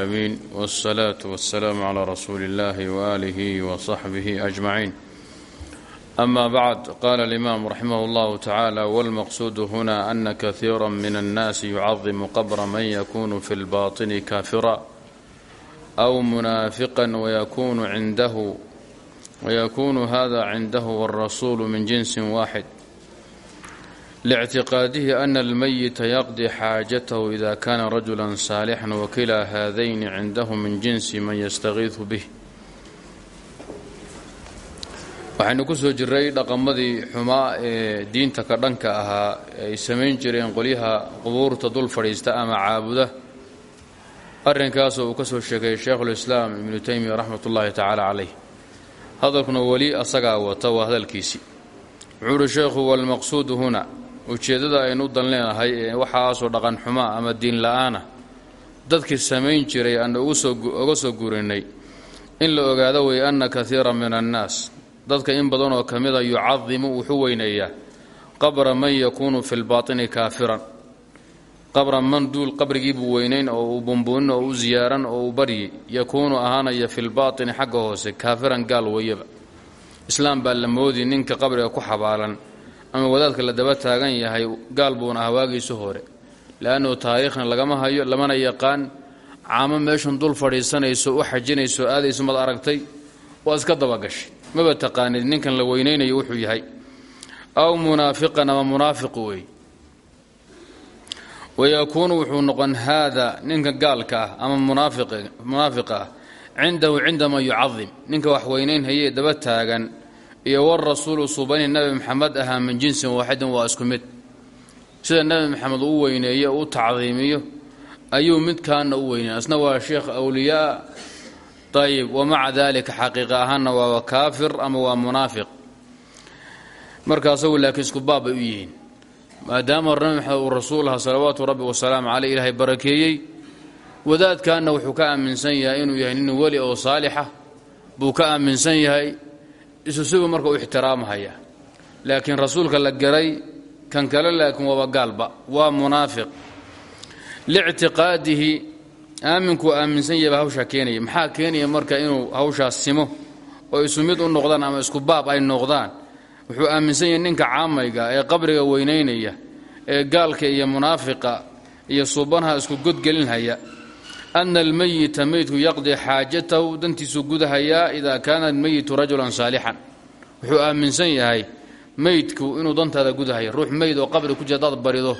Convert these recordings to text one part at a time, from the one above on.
العالمين والصلاة والسلام على رسول الله وآله وصحبه أجمعين أما بعد قال الإمام رحمه الله تعالى والمقصود هنا أن كثيرا من الناس يعظم قبر من يكون في الباطن كافرا أو منافقا ويكون عنده ويكون هذا عنده والرسول من جنس واحد lictiqaadihi ana almayita yaqdi xaajatahu ida kaana rajula saalixan wakilaa haadayni cindahu min jinsi man yastakiidu bih waxaynu ku soo jiray dhaqamadii xumaa ee diinta ka dhanka ahaa ay samayn jireen qolyaha qubuurta dul fadhiista ama caabuda arrinkaasoo uu ka soo sheegay shaekhulislaam ibnu taymiya raxmat ullaahi tacaala calayh hadalkuna weli asagaa wata waa hadalkiisii wuxuu uhi sheekhu walmaqsuudu huna ujeeddada aynu dan leenahay ee waxaasoo dhaqan xumaa ama diin la'aana dadkii samayn jiray aan uga soo gurinay in la ogaado wey anna kaiira min annaas dadka in badanoo ka mida yucadimu wuxuu weyneeyaa qabra man yakuunu fi lbaatini kaafiran. Qabra man duul qabrigii buu weynayn oo uu bumbuunin oo u ziyaaran oo uu baryi yakuunu ahaanaya fi lbaatini xagga hoose kaafiran gaal weyaba. Islaam baa la moodi ninka qabriga ku xabaalan ama wadaadka la daba taagan yahay gaal buuna ah waagiisu hore. Le'annu taariikhna lagama hayo lamana yaqaan caamo meeshan dul fadhiisanayso u xajinayso aadayso mad aragtay waa iska dabagashay maba taqaanid ninkan la weynaynayo wuxuu yahay. Aw munaafiqan ama munaafiq wey. Wayakuunu wuxuu noqon haada ninka gaalka ah ama munaafiqa ah cindahu cinda man yucadim ninka wax weynaynhaye daba taagan iyo warasuulu subani nabi maxamed ahaa min jinsin waaxidin waa isku mid. Sida nabi maxamed uu weyneeyo u tacdiimiyo ayuu midkaana u weynay asna waa sheekh awliyaa. Ayib wamaca dalika xaqiiqa ahaanna waaba kaafir ama waa munaafiq. Marka asagu laakiin isku baab u yihiin. Maadaama nabi maxamed uu rasuul salawaatu rabbi wasalaamu caleyh ilaahay barakeeyey wadaadkaana wuxuu ka aaminsan yahay inuu yahay nin weli oo saalixa. Buu ka aaminsan yahay isu sigu marka u ixtiraamhaya. Laakiin rasuulka la garay kan kale laakiin waaba gaalba waa munaafiq. Lictiqaadihi aaminkuu aaminsan yahba hawshaa keenaya. Maxaa keenaya marka inuu hawshaas simo oo isu mid u noqdaan ama isku baab ay noqdaan? Wuxuu aaminsan yahay ninka caamayga ee qabriga weynaynaya ee gaalka iyo munaafiqa iyo suubanaha isku godgelinhaya ana almayita meydku yaqdii xaajatahu dantiisuu gudahayaa idaa kaana almeyitu rajulan saalixan wuxuu aaminsan yahay meydku inuu dantaada gudahaya ruux meyd oo qabri ku jira hadaad barido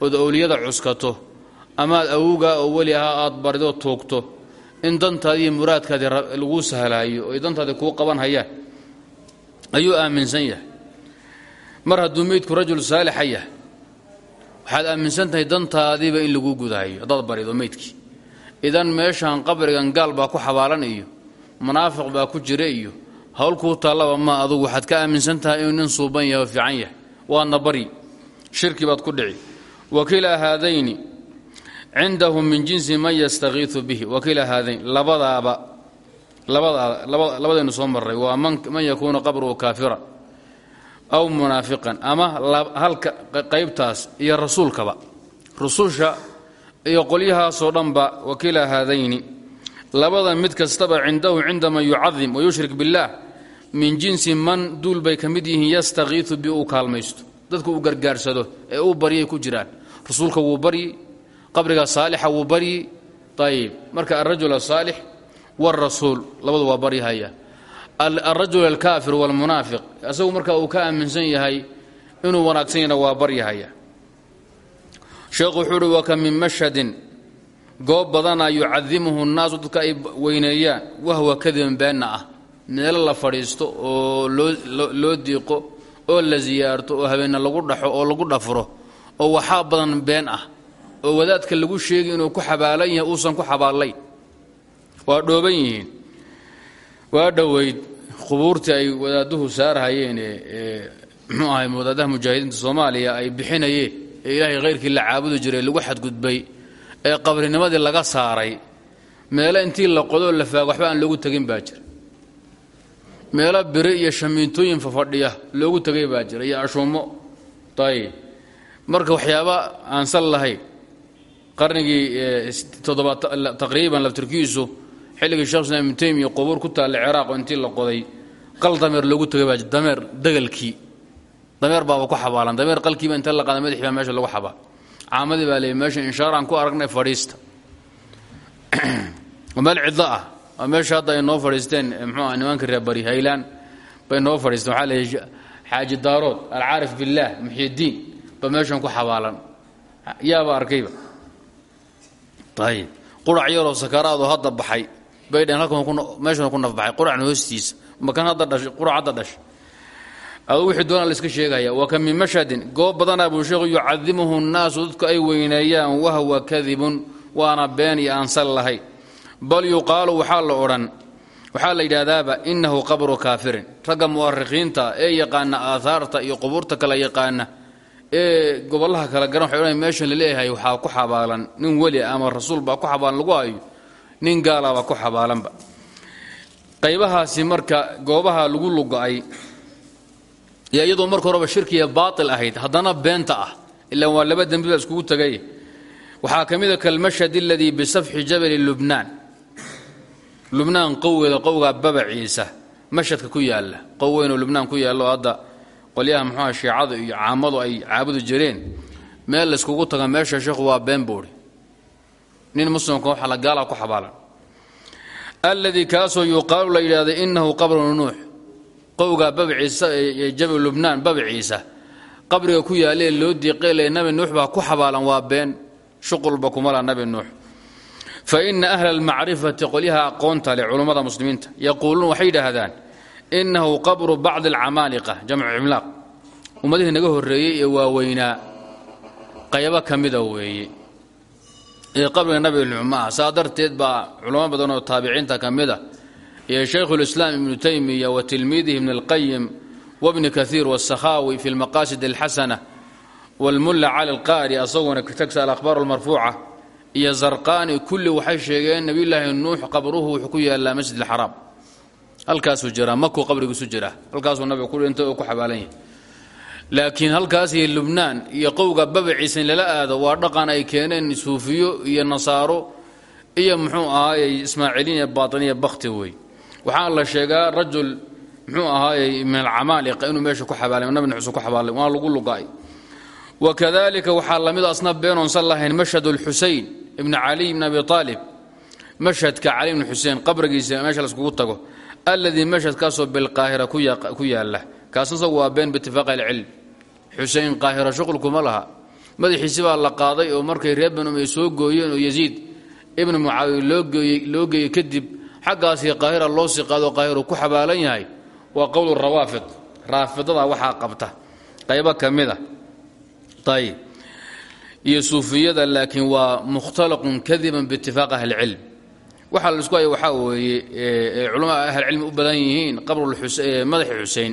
ood owliyada cuskato amaad awowgaa oo weli ahaa aad barido tuugto in dantaadi iyo muraadkaadii laguu sahlaayo oy dantaadii kuu qaban hayaan ayuu aaminsan yahay mar hadduu meydku rajul saalixa yahay waxaad aaminsan tahay dantaadiiba in laguu gudahayo haddaad idan meeshan qabrigan gaal baa ku xabaalan iyo munaafiq baa ku jira iyo howl kuu taallaba ma adugu waxaad ka aaminsan tahay inuu nin suuban yahay oo fiican yahay. Waadna bari shirki baad ku dhici. Wakilaa haadayni cindahu min jinsi man yastakiiu bihi. Wakilaa haadayn labadaaba labadaynu soo marray. Waa man yakuunu qabruhu kaafira aw munaafiqan ama halka qaybtaas iyo rasuulkaba. Rususha iyo qolyahaasoo dhanba wakilaa haadayni labada mid kastaba cindahu cinda man yucadim wayushrik biاllaah min jinsi man duul bay ka mid yihiin yastakiiu bi uu kaalmaysto dadku uu gargaarsado ee uu baryay ku jiraan rasuulka wuu baryi qabriga saalixa wuu baryi ayib marka alrajul asaalix wاrasuul labadu waa baryahaya alrajul alkaafir wاlmunaafiq asagu marka uu ka aaminsan yahay inuu wanaagsan yahna waa baryahaya sheekhu wuxuu uhi waka min mashhadin. Goob badana yucadimuhu nnaasu dadka ay weyneeyaan. Wahwa kadiban beenna ah. Meelo la fadhiisto oo loo diiqo oo la siyaarto oo habeenna lagu dhaxo oo lagu dhafro oo waxaa badan been ah oo wadaadka lagu sheegi inuu ku xabaalan yahay uusan ku xabaalayn waa dhooban yihiin. Waa dhoweyd. Qubuurtii ay wadaaduhu saarhayeen ee mxuu ahay wadaadaha mujaahidiinta soomaaliya ay bixinayeen ilaahay khayrkii la caabudi jiray lagu xadgudbay ee qabrinimadii laga saaray meelo intii la qodoo la faag waxba aan loogu tegin baa jira. Meelo iyo shamiintooyin fafadhiya loogu tegay baa jira iyo ashuumo. Ayib marka waxyaaba aan sal lahayn qarnigii taqriiban laftirkiisu xilligii shekh islam ibnu taymiya qubuur ku taalla ciraaq intii la qoday qal dameer loogu tagay baa degalkii dameer baaba ku xabaalan. Dameer qalkiiba inta la qaada madaxii baa meesha lagu xabaa. Caamadii baa leeyay meesha inshaaraan ku aragnay fadhiista. Meel cidlo ah. Meesha hadda ay noo fadhiisteen mxuu ah nimanka reer bari haylaan bay noo fadhiisteen waxaa leeyahay xaaji daarood alcaarif billaah muxyidiin ba meeshan ku xabaalan. Yaaba arkayba. Ayib qurac yaroo sakaraadoo hadda baxay. Bay dheen halkan meeshan ku nafbaxay quracna hoostiisa makan hadda dhashay qurac dhashay adu wixii doonaa la iska sheegaya wa ka min mashhadin? Goob badanaa buu sheekhu yucadimuhu nnaasu dadku ay weyneeyaan wahwa kadibun waana been iyo aan sal lahayn bal yuqaalu waxaa la odhan waxaa la yidhaahdaaba innahu qabru kaafirin. Ragga mu'arikhiinta ee yaqaana aahaarta iyo qubuurta kala yaqaana ee gobollaha kala garan waxay odhan meeshan la leeyahay waxaa ku xabaalan nin weli ama rasuul baa ku xabaalan lagu hayo nin gaalabaa ku xabaalanba. Qaybahaasi marka goobaha lagu luga'ay iyo iyadoo marka horeba shirkiya baatil ahayd haddana beenta ah. Ilaan waa laba dembi baa iskugu tegay waxaa ka mid a kalmashhad aladii bisafxi jabali lubnaan lubnaan qowgeeda qowgaa babaciisa mashhadka ku yaalla qow weynoo lubnaan ku yaallo hadda qolyaha muxuuha shiicadu iyo caamadu ay caabudi jireen. Meel layskugu taga meesha sheekhu waa been nin muslimka waxa la gaala ku xabaalan. Alladii kaasoo yuqaalu la yidhahda innahu qabru nuux qowgaa babaciisa ee jabal lubnaan babaciisa qabriga ku yaalee loo diiqeele nabi nuux baa ku xabaalan waa been. Shuqulba kumala nabi nuux. Fa ina ahla almacrifati qolyaha aqoonta leh culummada muslimiinta. Yaquuluun waxay yidhaahdaan innahu qabru bacdi alcamaaliqa jamcu cimlaaq ummadihii naga horreeyey ee waaweynaa. Qaybo ka mida weeye. Ee qabriga nabi nuux ma ah saa darteed baa culamo badan oo taabiciinta ka mid iyo shaykhulislaam ibnu taymiya wa tilmiidihi ibn alqayim wabni kaiir wasakhaawi fi lmaqaasid alxasana wlmulla cali alqaari asaguna tagsa alakhbaar almarfuuca iyo zarqaani kulli waxay sheegeen nebiyulaahi nuux qabruhu wuxuu ku yaallaa masjid alxaraam halkaasuu jiraa makuu qabrigiisu jira. Halkaasuu nabiga ku dhintay oo ku xabaalan yahay. Laakiin halkaas iyo lubnaan iyo qowga babaciisa in lala aado waa dhaqan ay keeneen suufiyo iyo nasaaro iyo muxuu ahaayey ismaaciiliin iyo baatiniya bakti wey waxaa la sheegaa rajul muxuu ahaayey min alcamaaliqa inuu meesha ku xabaalay nabi nuxuusu ku xabaalay waa lagu lugaay. Wakadalika waxaa la mid asna beenoonsan lahayn mashhad اlxusein ibn caliy bn abi aalib mashhadka cali bn xusein qabrigiisa meesha laiskugu tago alladii mashhadkaasoo bilqaahira ku yaalla kaas isagu waa been biitifaaqi alcilm. Xusein qaahira shuqulkuma laha. Madaxiisi baa la qaaday oo markay reer banu umey soo gooyeen oo yaziid ibnu mucaawiya loo geeyey kadib xaggaasii qaahira loo sii qaado qaahiru ku xabaalan yahay waa qowl rawaafid raafidada waxaa qabta. Qaybo ka mida ayb iyo suufiyada laakiin waa mukhtalaqun kadiban biitifaaq ahlicilm. Waxaa la isku haya waxaa weeye culamada ahlcilmi u badan yihiin qabrmadaxi xusein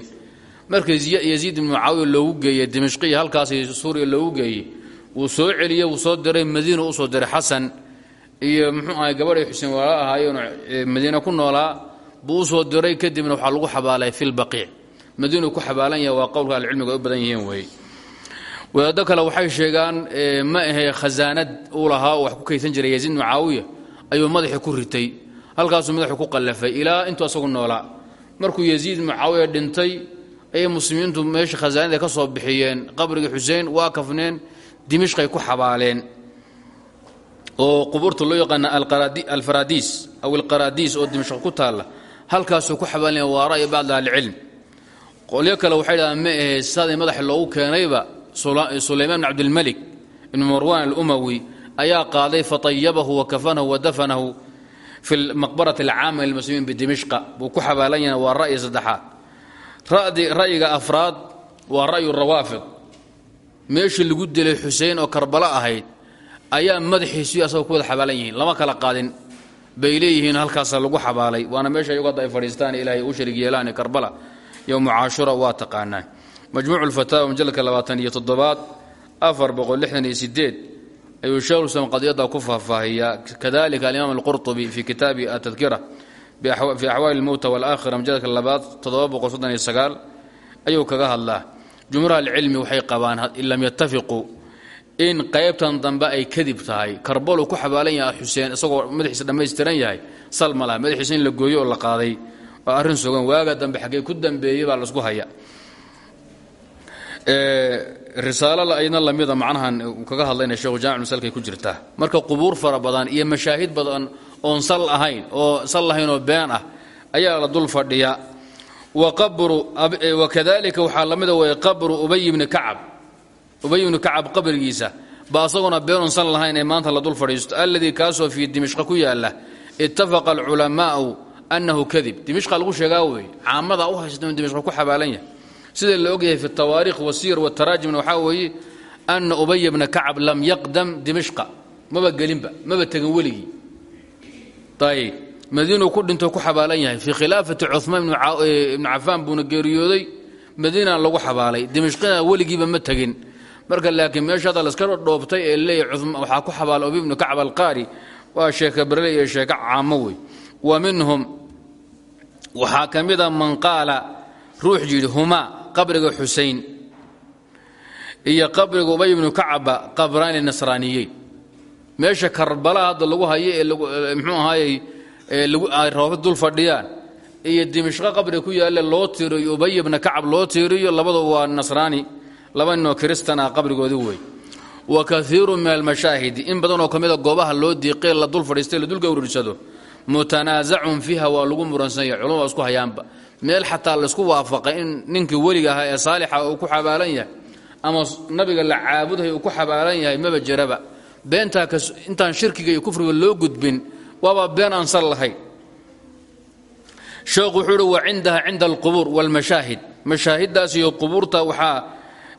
markii yaziid ibnu mucaawiya loogu geeyey dimashqiya halkaasi suuriya loogu geeyey wuu soo celiyey wuu soo diray madiina u soo diray xasan iyo muxuu ahay gabadhay xuseen walaala ahaayeen madiina ku noolaa buu u soo diray kadibna waxaa lagu xabaalay fi lbaqiic madiinuu ku xabaalan yahay waa qowlka ahlicilmiga ay u badan yihiin weeye wadaado kale waxay sheegaan ma ahe khasaanad uu lahaa oo wax ku kaysan jiray yaziid mucaawiya ayuu madaxii ku ritay. Halkaasuu madaxu ku qallafay ilaa intuu asagu noolaa markuu yaziid mucaawiya dhintay ayay muslimiintu meesha khasaanada ka soo bixiyeen. Qabrigii xuseen waa kafneen dimishqay ku xabaaleen oo qubuurta loo yaqaana alfaradiis aw alqaraadiis oo dimishq ku taalla halkaasuu ku xabaalan waa ra'yi bacd ahlicilm. Qolyo kale waxay dhahdaan ma ahe madaxa loogu keenayba sulaymaan bn cabdilmalik ibn marwan alumawi ayaa qaaday fatayabahu wakafanahu wadafanahu fi maqbarat alcaama lilmuslimiin bidimishqa buu ku xabaalan yahay waa ra'yi saddexaad. Ra'yiga afraad waa ra'yu rawaafid meeshii lagu dilay xusein oo karbalo ahayd ayaa madaxiisii asagoo ku wada yihiin. Lama kala qaadin. Bay leeyihiin halkaasa lagu xabaalay waana meesha iyagu hadda ay fadhiistaan ilaahay u sharig yeelaan karbala yowmu caashura waa taqaanaa. Majmuuc lfataawa majalka labaatan iyo afar boqol lixdan iyo sideed ayuu sheekhulislam qadiyadda ku faahfaahiyaa. Kadalika alimaam alqurطubi fi kitaabi atadkira fi axwaali lmowta walaakhira majalka labaad toddoba boqol soddon iyo sagaal ayuu kaga hadlaa. Jumhuur ahlicilmi waxay qabaan in lam yatafiquu in qaybtan dambe ay kadib tahay. Karbolu ku xabaalan yahay xuseen isagoo madaxiisa dhammaystiran yahay. Sal ma laha madaxiisa in la gooyo oo la qaaday. Waa arrin sugan waaga dambe xaggee ku dambeeyey baa la isku haya. Risaalada ayadna lamida macnahan kaga hadlayna sheekhu jaamic masalkay ku jirtaa marka qubuur fara badan iyo mashaahid badan oon sal ahayn oo sal lahayn oo been ah ayaa la dul fadhiya. Wakadalika waxaa la mida way qabru ubay bni kacab ubay bni kacab qabrigiisa ba asaguna beenon san lahayn maanta la dul fadhiisto alladii kaasoo fii dimishqa ku yaalla ittafaqa alculamaa'u annahu kadib. Dimishqa lagu sheegaa wey caamada u haysta dimishqa ku xabaalan yahay. Sida la ogyahay fi tawaariikh wasiyar wataraajimna waxaa weeye ana ubaya bna kacab lam yaqdam dimishqa. Maba gelinba maba tegin weligii. Ayb madiinuu ku dhinto ku xabaalan yahay. Fii khilaafati cumaan ibnu cafaan buuna geeriyooday madiina lagu xabaalay. Dimishqina weligiiba ma tegin marka laakiin meeshaada laska dhoobtay ee leeyahy waxaa ku xabaala ubi ibnu kacab alqaari. Waa sheeka berle iyo sheeko caamo wey. Wa minhum waxaa ka mida man qaala ruux yidhi humaa qabriga xusayn iyo qabriga ubay ibnu kacaba qabraani nasraaniyeyn meesha karbala hadda lagu hayo ee mxuu ahaayey rooba dul fadhiyaan. Iyo dimishqo qabriga ku yaalla loo tiiriyo ubay ibna kacab loo tiiriyo labadaba waa nasraani laba ninoo kiristan ah qabrigoodi wey wa kaiiru min almashaahidi in badanoo ka mida goobaha loo diiqee la dul fadhiistay la dul gowrirsado mutanaasacun fiiha waa lagu muransanyahay culumada isku hayaanba. Meel xataa laysku waafaqay in ninkii weliga ahaa ee saalixa uu ku xabaalan yahay ama nabiga la caabudahay uu ku xabaalan yahay maba jiraba. Beentaa intaan shirkiga iyo kufriga loo gudbin waaba been aan sal lahayn. Sheekhu wuxuu wa cindaha cinda alqubuur wاlmashaahid mashaahidaas iyo qubuurta waxaa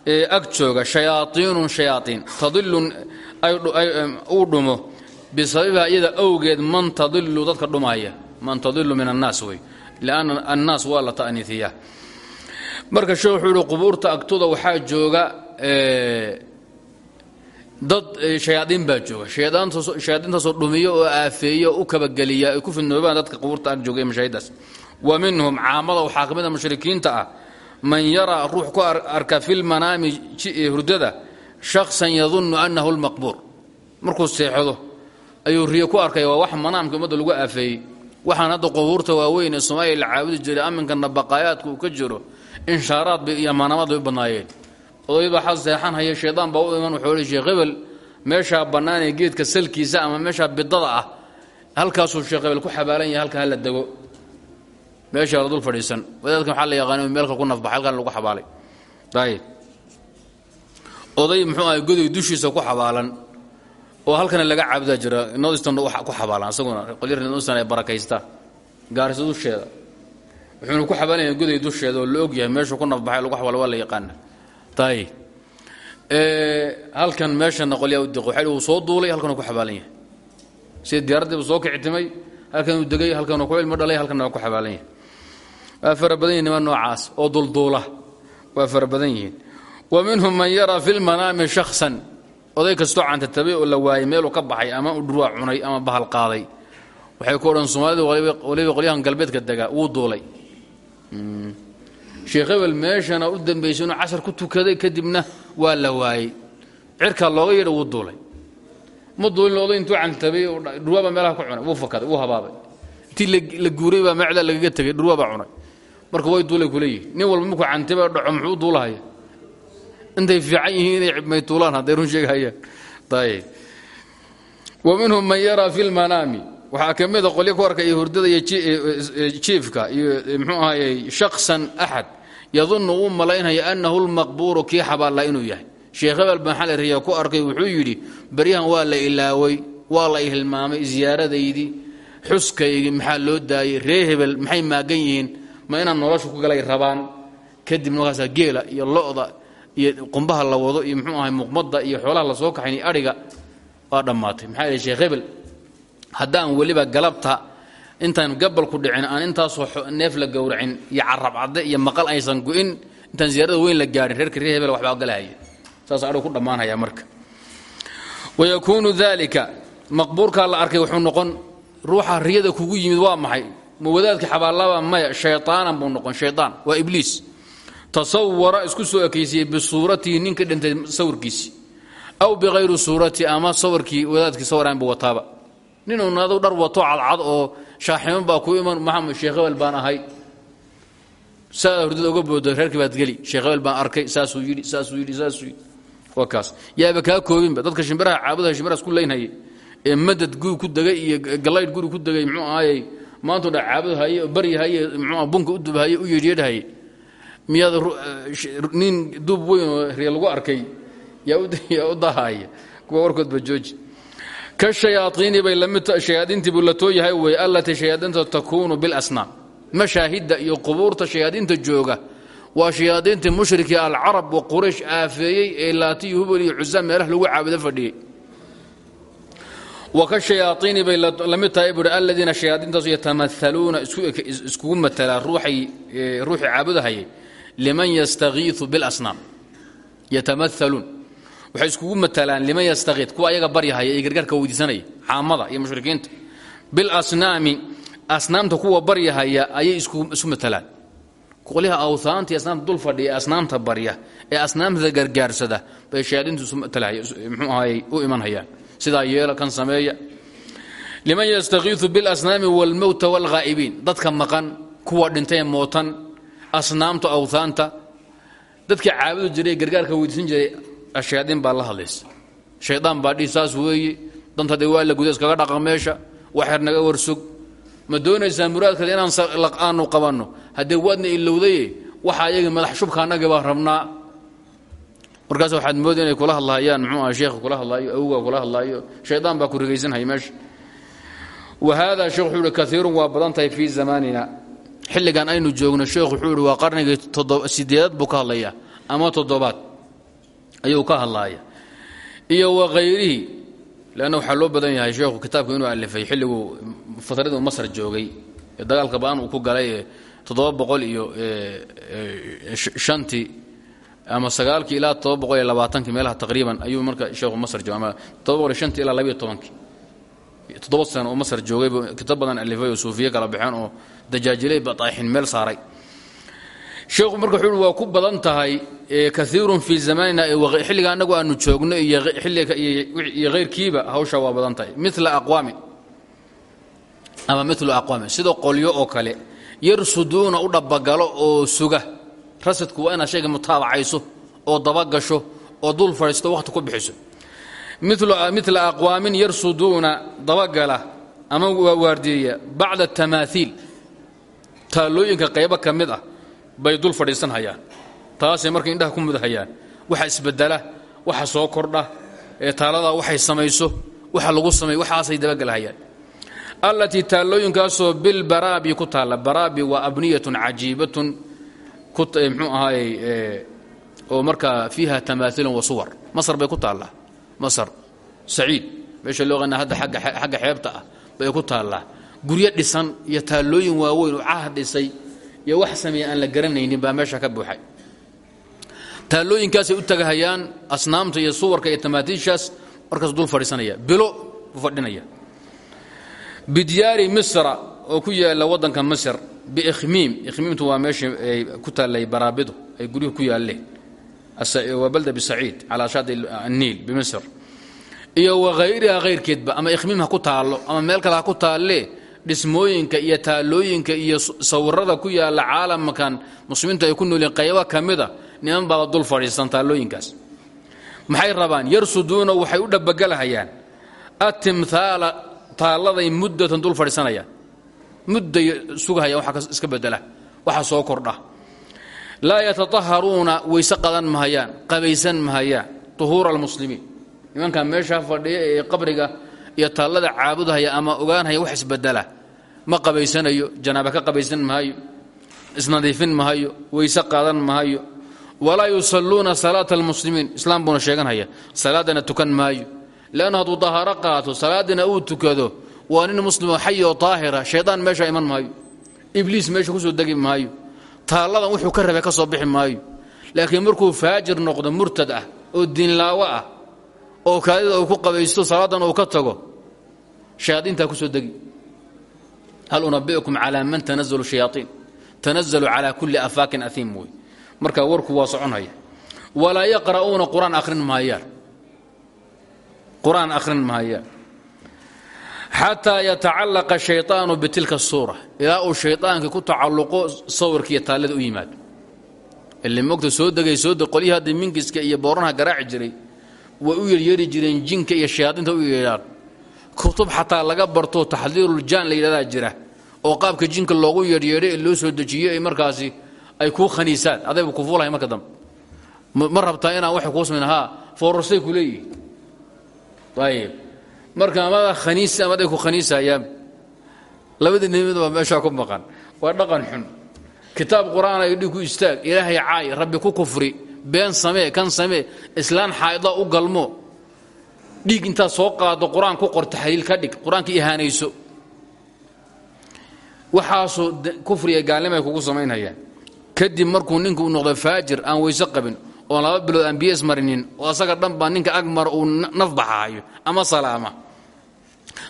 ag jooga shayaaiinun shayaaiin tadilun uu dhumo. Bisababiha iyada awgeed man tadilu dadka dhumaya. Man tadilu min annaas wey. Lanna annaas waa la marka sheekh wuxuu agtooda waxaa jooga dad shayaaiin baa jooga. Shayaaiintaasoo dhumiyo oo aafeeya oo u kabageliya ay ku fidnoobaan dadka qubuurta ag jooga ee wa minhum caamada waxaa ka mid a mushrikiinta ah man yaraa ruux ku arka fi lmanaami hurdada shaksan yadunnu annahu lmaqbuur markuu seexdo ayuu riyo ku arkaya waa wax manaamka ummadda lagu aafeeyey. Waxaan hadda qubuurta waaweyn ee soomaaliya la caabudi jiray aminkana baqaayaadka uu ka jiro inshaaraad bay iyo amaanamaad bay u badnaayeen. Oday baa xal seexan haya shaydaan baa u iman wuxuu hi sheekh hebel meeshaa bannaan ee geedka salkiisa ama meeshaa bidada ah halkaasuu sheekh hebel ku xabaalan yahay halka hala dego meeshaa la dul fadhiisan. Wadaadkan waxaa la yaqaana meelka ku nafbaxa halkan lagu xabaalay. Ayib oday muxuu ahay godoy dushiisa ku xabaalan. Oo halkana laga caabudaa jira northern ku xabaalan. Isaguna qolyar northern ay barakaysta. Gaarisa dusheeda. Wuxuuna ku xabaalanaya goday dusheeda oo la yahay meeshuu ku nafbaxay lagu xabaala waa la yaqaana. Ayib halkan meeshana qolyaa u diqo waxay uu soo duulay halkanuu ku xabaalan yahay. Sida diyaaraddiiba soo kictimay halkanuu degay halkanuu ku cilmo dhalay halkanna waa ku xabaalan yahay waa fara badan yihiin noocaas oo dulduula. Waa fara badan wa minhum man yaraa fi lmanaami shaksan oday kastoo cantatabay oo la waayay meeluu ka baxay ama u dhurwaa cunay ama bahal qaaday. Waxay ku odhan soomaalidu waliba qolyahan galbeedka degaa wuu duulay. Sheekh hebel meeshana u dambaysay inuu ku tukaday kadibna waa la waayey cirkaa looga yeedha wuu duulay. Ma duulin oday intuu cantabay dhurwaabaa meelaha ku cunay wuu fakaday wuu habaabay. Intii la guuray baa macda lagaga tegay dhurwaabaa cunay marka way duulay kuleeyihi nin walba markuu cantaba dhaco muxuu duulahaya? Intay fiican yihiin inay may tuulaan hadday run sheegahayaan ayb wa minhum man yaraa fi lmanaami waxaa ka mida ku arkaya hurdada iyo jiifka iyo mxuu ahayey shaksan axad yadunnu uu malaynaya annahu lmaqbuuru kii xabaalla inuu yahay. Sheekh hebel baan riya ku arkay wuxuu yidhi baryahan waa la ilaaway waa la ihilmaamay ziyaaradaydii xuskaygii maxaa loo daayey ree hebel maxay maagan yihiin ma inaan nolosha ku galay rabaan. Kadibna markaasaa geela iyo lo'da iyo qumbaha la wado iyo mxuu ahay muqmadda iyo xoolaha la soo kaxayn iyo waa dhammaatay. Maxaa yidhi sheekh hebel haddaan weliba galabta intaan gabalku dhicin aan intaasoo neef la gowracin iyo carabcadde iyo maqal aysan gu'in intaan ziyaarada weyn la gaadhin reerka reer hebel waxbaa saas adhig ku dhammaanaya marka. Wayakuunu dalika maqbuurkaa la arkay wuxuu noqon ruuxa riyada kugu yimid waa maxay ma wadaadka xabaallaba maya shayaanan buu noqon shayaan waa ibliis. Tasawara isku soo ekaysiiyey bisuuratihi ninka dhintay sawirkiisii aw bikayri suurati ama sawirkii wadaadkii sawiraanba wataaba. Ninun adu dhar wato cadcad oo shaaximan baa ku iman maxamed sheekh hebel ahay. Saada hurdada uga booda reerkii baad geli sheekh hebel baan arkay saasuu yidhi saasuu yidhi saasuu yidhi. Waa kaas. Yaaba kaa koobinba dadka shimbiraha caabudaha shimbirahaas ku leynhayay. Ee madad guri ku degay iyo gallaydh guri ku degay muxuu ahaayey maantao dha caabudhaye oo baryahaye muxuu bunka u dubhaye u yeedhyeedhahaye miyaad nin duub weyn oo lagu arkay yaa u dahaaya kuwa warkoodba jooji. Ka shayaaiini bay la mid shayaadiintii buu la tooyahay wey allatii shayaadiinta takuunu bilasnaam mashaahidda iyo qubuurta shayaadiinta jooga waa shayaadiintii mushrikii alcarab wa quraysh aafeeyey ee laati iyo hubel iyo cusaan meelaha lagu caabudo fadhiyey wa ka shayaaiini bay la mid tahay buui aladiina shayaadiintaasu yatamaaluuna iskugu matalaan ruuxii caabudahayay liman yastakiiu bilasnaam yatamaaluun waxay iskugu matalaan liman yastakiid kuwa ayaga baryahaya ee gargaarka weydiisanaya caamada iyo mushrikiinta. Bilasnaami asnaamta kuwa baryahaya ayay isu matalaan qolyaha awhaanta iyo asnaamta dul fadhiya ee asnaamta barya ee asnaamta gargaarsada bay shayaadiintu mxuu ahaay u imanhayaan sidaa yeela kan sameeya. Liman yastakiiu bilasnaami wاlmowta wاlghaa'ibiin dadka maqan kuwa dhintay mootan asnaamta awhaanta dadkii caabudi jiray gargaarka weydiisan jiray shayaadiin baa la hadlaysa. Shaydaan baa dhihi saas weeye danta dee waa la guda iskaga dhaqa meesha. Waxyar naga warsog ma doonaysaa muraadkada inaan aanu qabanno? Haddee waadna ilowdaye waxa ayagii madax shubka baa rabnaa markaas waxaad mooda inay kula hadlaayaan muxuu aha sheekha kula hadlaayo awgaa kula hadlaayo shaydaan baa ku rigaysanhaya meesha wa haada sheekh wuxuu ihi kaiirun waa badan zamaanina. Xilligan aynu joogno sheekh wuxuu ihi waa qarnigii sideedaad buu ama toddobaad ayuu ka hadlaaya iyo wakayrihi leanna waxaa loo badan yahay sheekhu kitaabka inuu alifay xilliguu fatradii masar joogay dagaalka ba'an uu ku galay ee toddoba boqol iyo shantii ama sagaalkii ilaa todoba boqol iyo labaatankii meelaha taqriiban ayuu marka sheekhu masar joogay ama todoba boqol iyo shantii ilaa labayo tobankii toddoba sano oo masar joogay kitaab badan alifay oo suufiye kala baxeen oo dajaajilay bataaxin meel saaray. Sheekhu marka wuxuu waa ku badan tahay kaiirun fii zamanina xilliga annagu aanu joogno iyo hayrkiiba hawsha waa badan tahay. Mila aqwaamin ama milu aqwaamin sida qolyo oo kale yarsuduuna u dhabagalo oo suga rasadku waa inaad shayga mutaabacayso oo dabagasho oo dul fadhiisto waqhti ku bixiso. Mila aqwaamin yarsuduuna dabagala ama waardiyeya bacda tamaaiil taallooyinka qaybo ka mid ah bay dul fadhiisan hayaan. Taasay marka indhaha ku mudahayaan waxa isbedela waxa soo kordha ee taaladaa waxay samayso waxa lagu samay waxaasay dabagelhayaan allatii taallooyinkaasoo bilbaraabi ku taalla. Baraabi waa abniyatun cajiibatun mxuu ahaayey oo markaa fiiha tamaailun wa suwar. Masar bay ku taallaa. Masar saciid meesha loo qana hadda xagga xeebta ah bay ku taallaa. Guryo dhisan iyo taallooyin waaweyn oo cahad dhisay iyo wax sameeya aan la garanaynin baa meesha ka buuxay. Taallooyinkaasay u tagahayaan asnaamta iyo suwarka iyo tamaatiishaas markaas dul fadhiisanaya. Bilo u fadhinaya. Oo ku yaalla waddanka biikhmiim ikhmiimtu waa meeshii ay ku taallay baraabidu ay guryuhu ku yaalleen waa balda bisaciid calaa shaadi anniil bimisr iyo wakhayriha hayrkeedba ama ikhmiim ha ku taallo ama meel kale ha ku taallee dhismooyinka iyo taallooyinka iyo sawirada ku yaalla caalamkan muslimiintu ay ku noolyiin qaybo ka mida niman baaba dul fadhiisan taallooyinkaas maxay rabaan yarsuduuna waxay u dhabagalahayaan atimhaala taalladay muddatan dul fadhiisanayaan mudday sugahayaan waxa iska bedela waxa soo kordha. Laa yatataharuuna weyse qadan mahayaan qabaysan mahayaan tuhuura almuslimiin. Nimankan meeshaa fadhiya ee qabriga iyo taallada caabudhaya ama ogaanhaya wax isbedela ma qabaysanayo janaaba ka qabaysan mahayo isnadiifin mahayo weyse qaadan mahayo walaa yusalluuna salaata almuslimiin islaam buuna sheeganhaya salaadana tukan maayo leannu hadduu dahaaro qaato salaadina uu tukado waa nin muslimo xay oo daahira shaydaan meesha iman maayo ibliis meesha ku soo degi maayo taalladan wuxuu ka rabay ka soo bixi maayo. Laakiin markuu faajir noqdo murtad ah oo diinlaawo ah oo kaadida uu ku qabaysto salaadan uu ka tago shayaadiintaa ku soo degi. Hal unabi'ukum calaa man tanazalu shayaaiin tanazalu calaa kulli afaakin aiim wey marka warku waa soconhaya walaa yaqra'uuna qur'aan akhrin maayaan qur'aan akhrin mahayaan xataa yatacallaqa shayطaanu bitilka suura ilaa uu shayطaankii ku tacalluqo sawirkiiyo taallada u yimaado ile mogta soo degay soo deg qolyihii hadda mingiska iyo booranaha garaaci jiray way u yeryeri jireen jinka iyo shayaadiinta u yeedhaan kutub xataa laga barto taxdiiruljaan la yidhahdaa jira oo qaabka jinka loogu yeedhyeedhay ee loo soo dejiyo ay markaasi ay kuu khaniisaan adayba ku fuulahay marka dambe ma rabtaa inaan waxay kuu foorarsay ku leeyihiin marka amada khaniis amaday ku khaniisayaan labadii nimid baa meeshaa ku maqan. Waa dhaqan xun. Kitaab qur'aan ay dhig ku istaag. Ilaahay caay rabbi ku kufri been samee kan samee islaan xaa'ida u galmo. Dhiig intaad soo qaado qur'aan ku qor taxliil ka dhig. Qur'aanka ihaanayso. Waxaasoo kufriga gaalnimay kugu samaynhayaan kadib markuu ninku u noqdo faajir aan weyse qabin oon laba bilood aan biyo ismarinin oo asaga dhan ninka agmar uu naf baxaayo ama salaama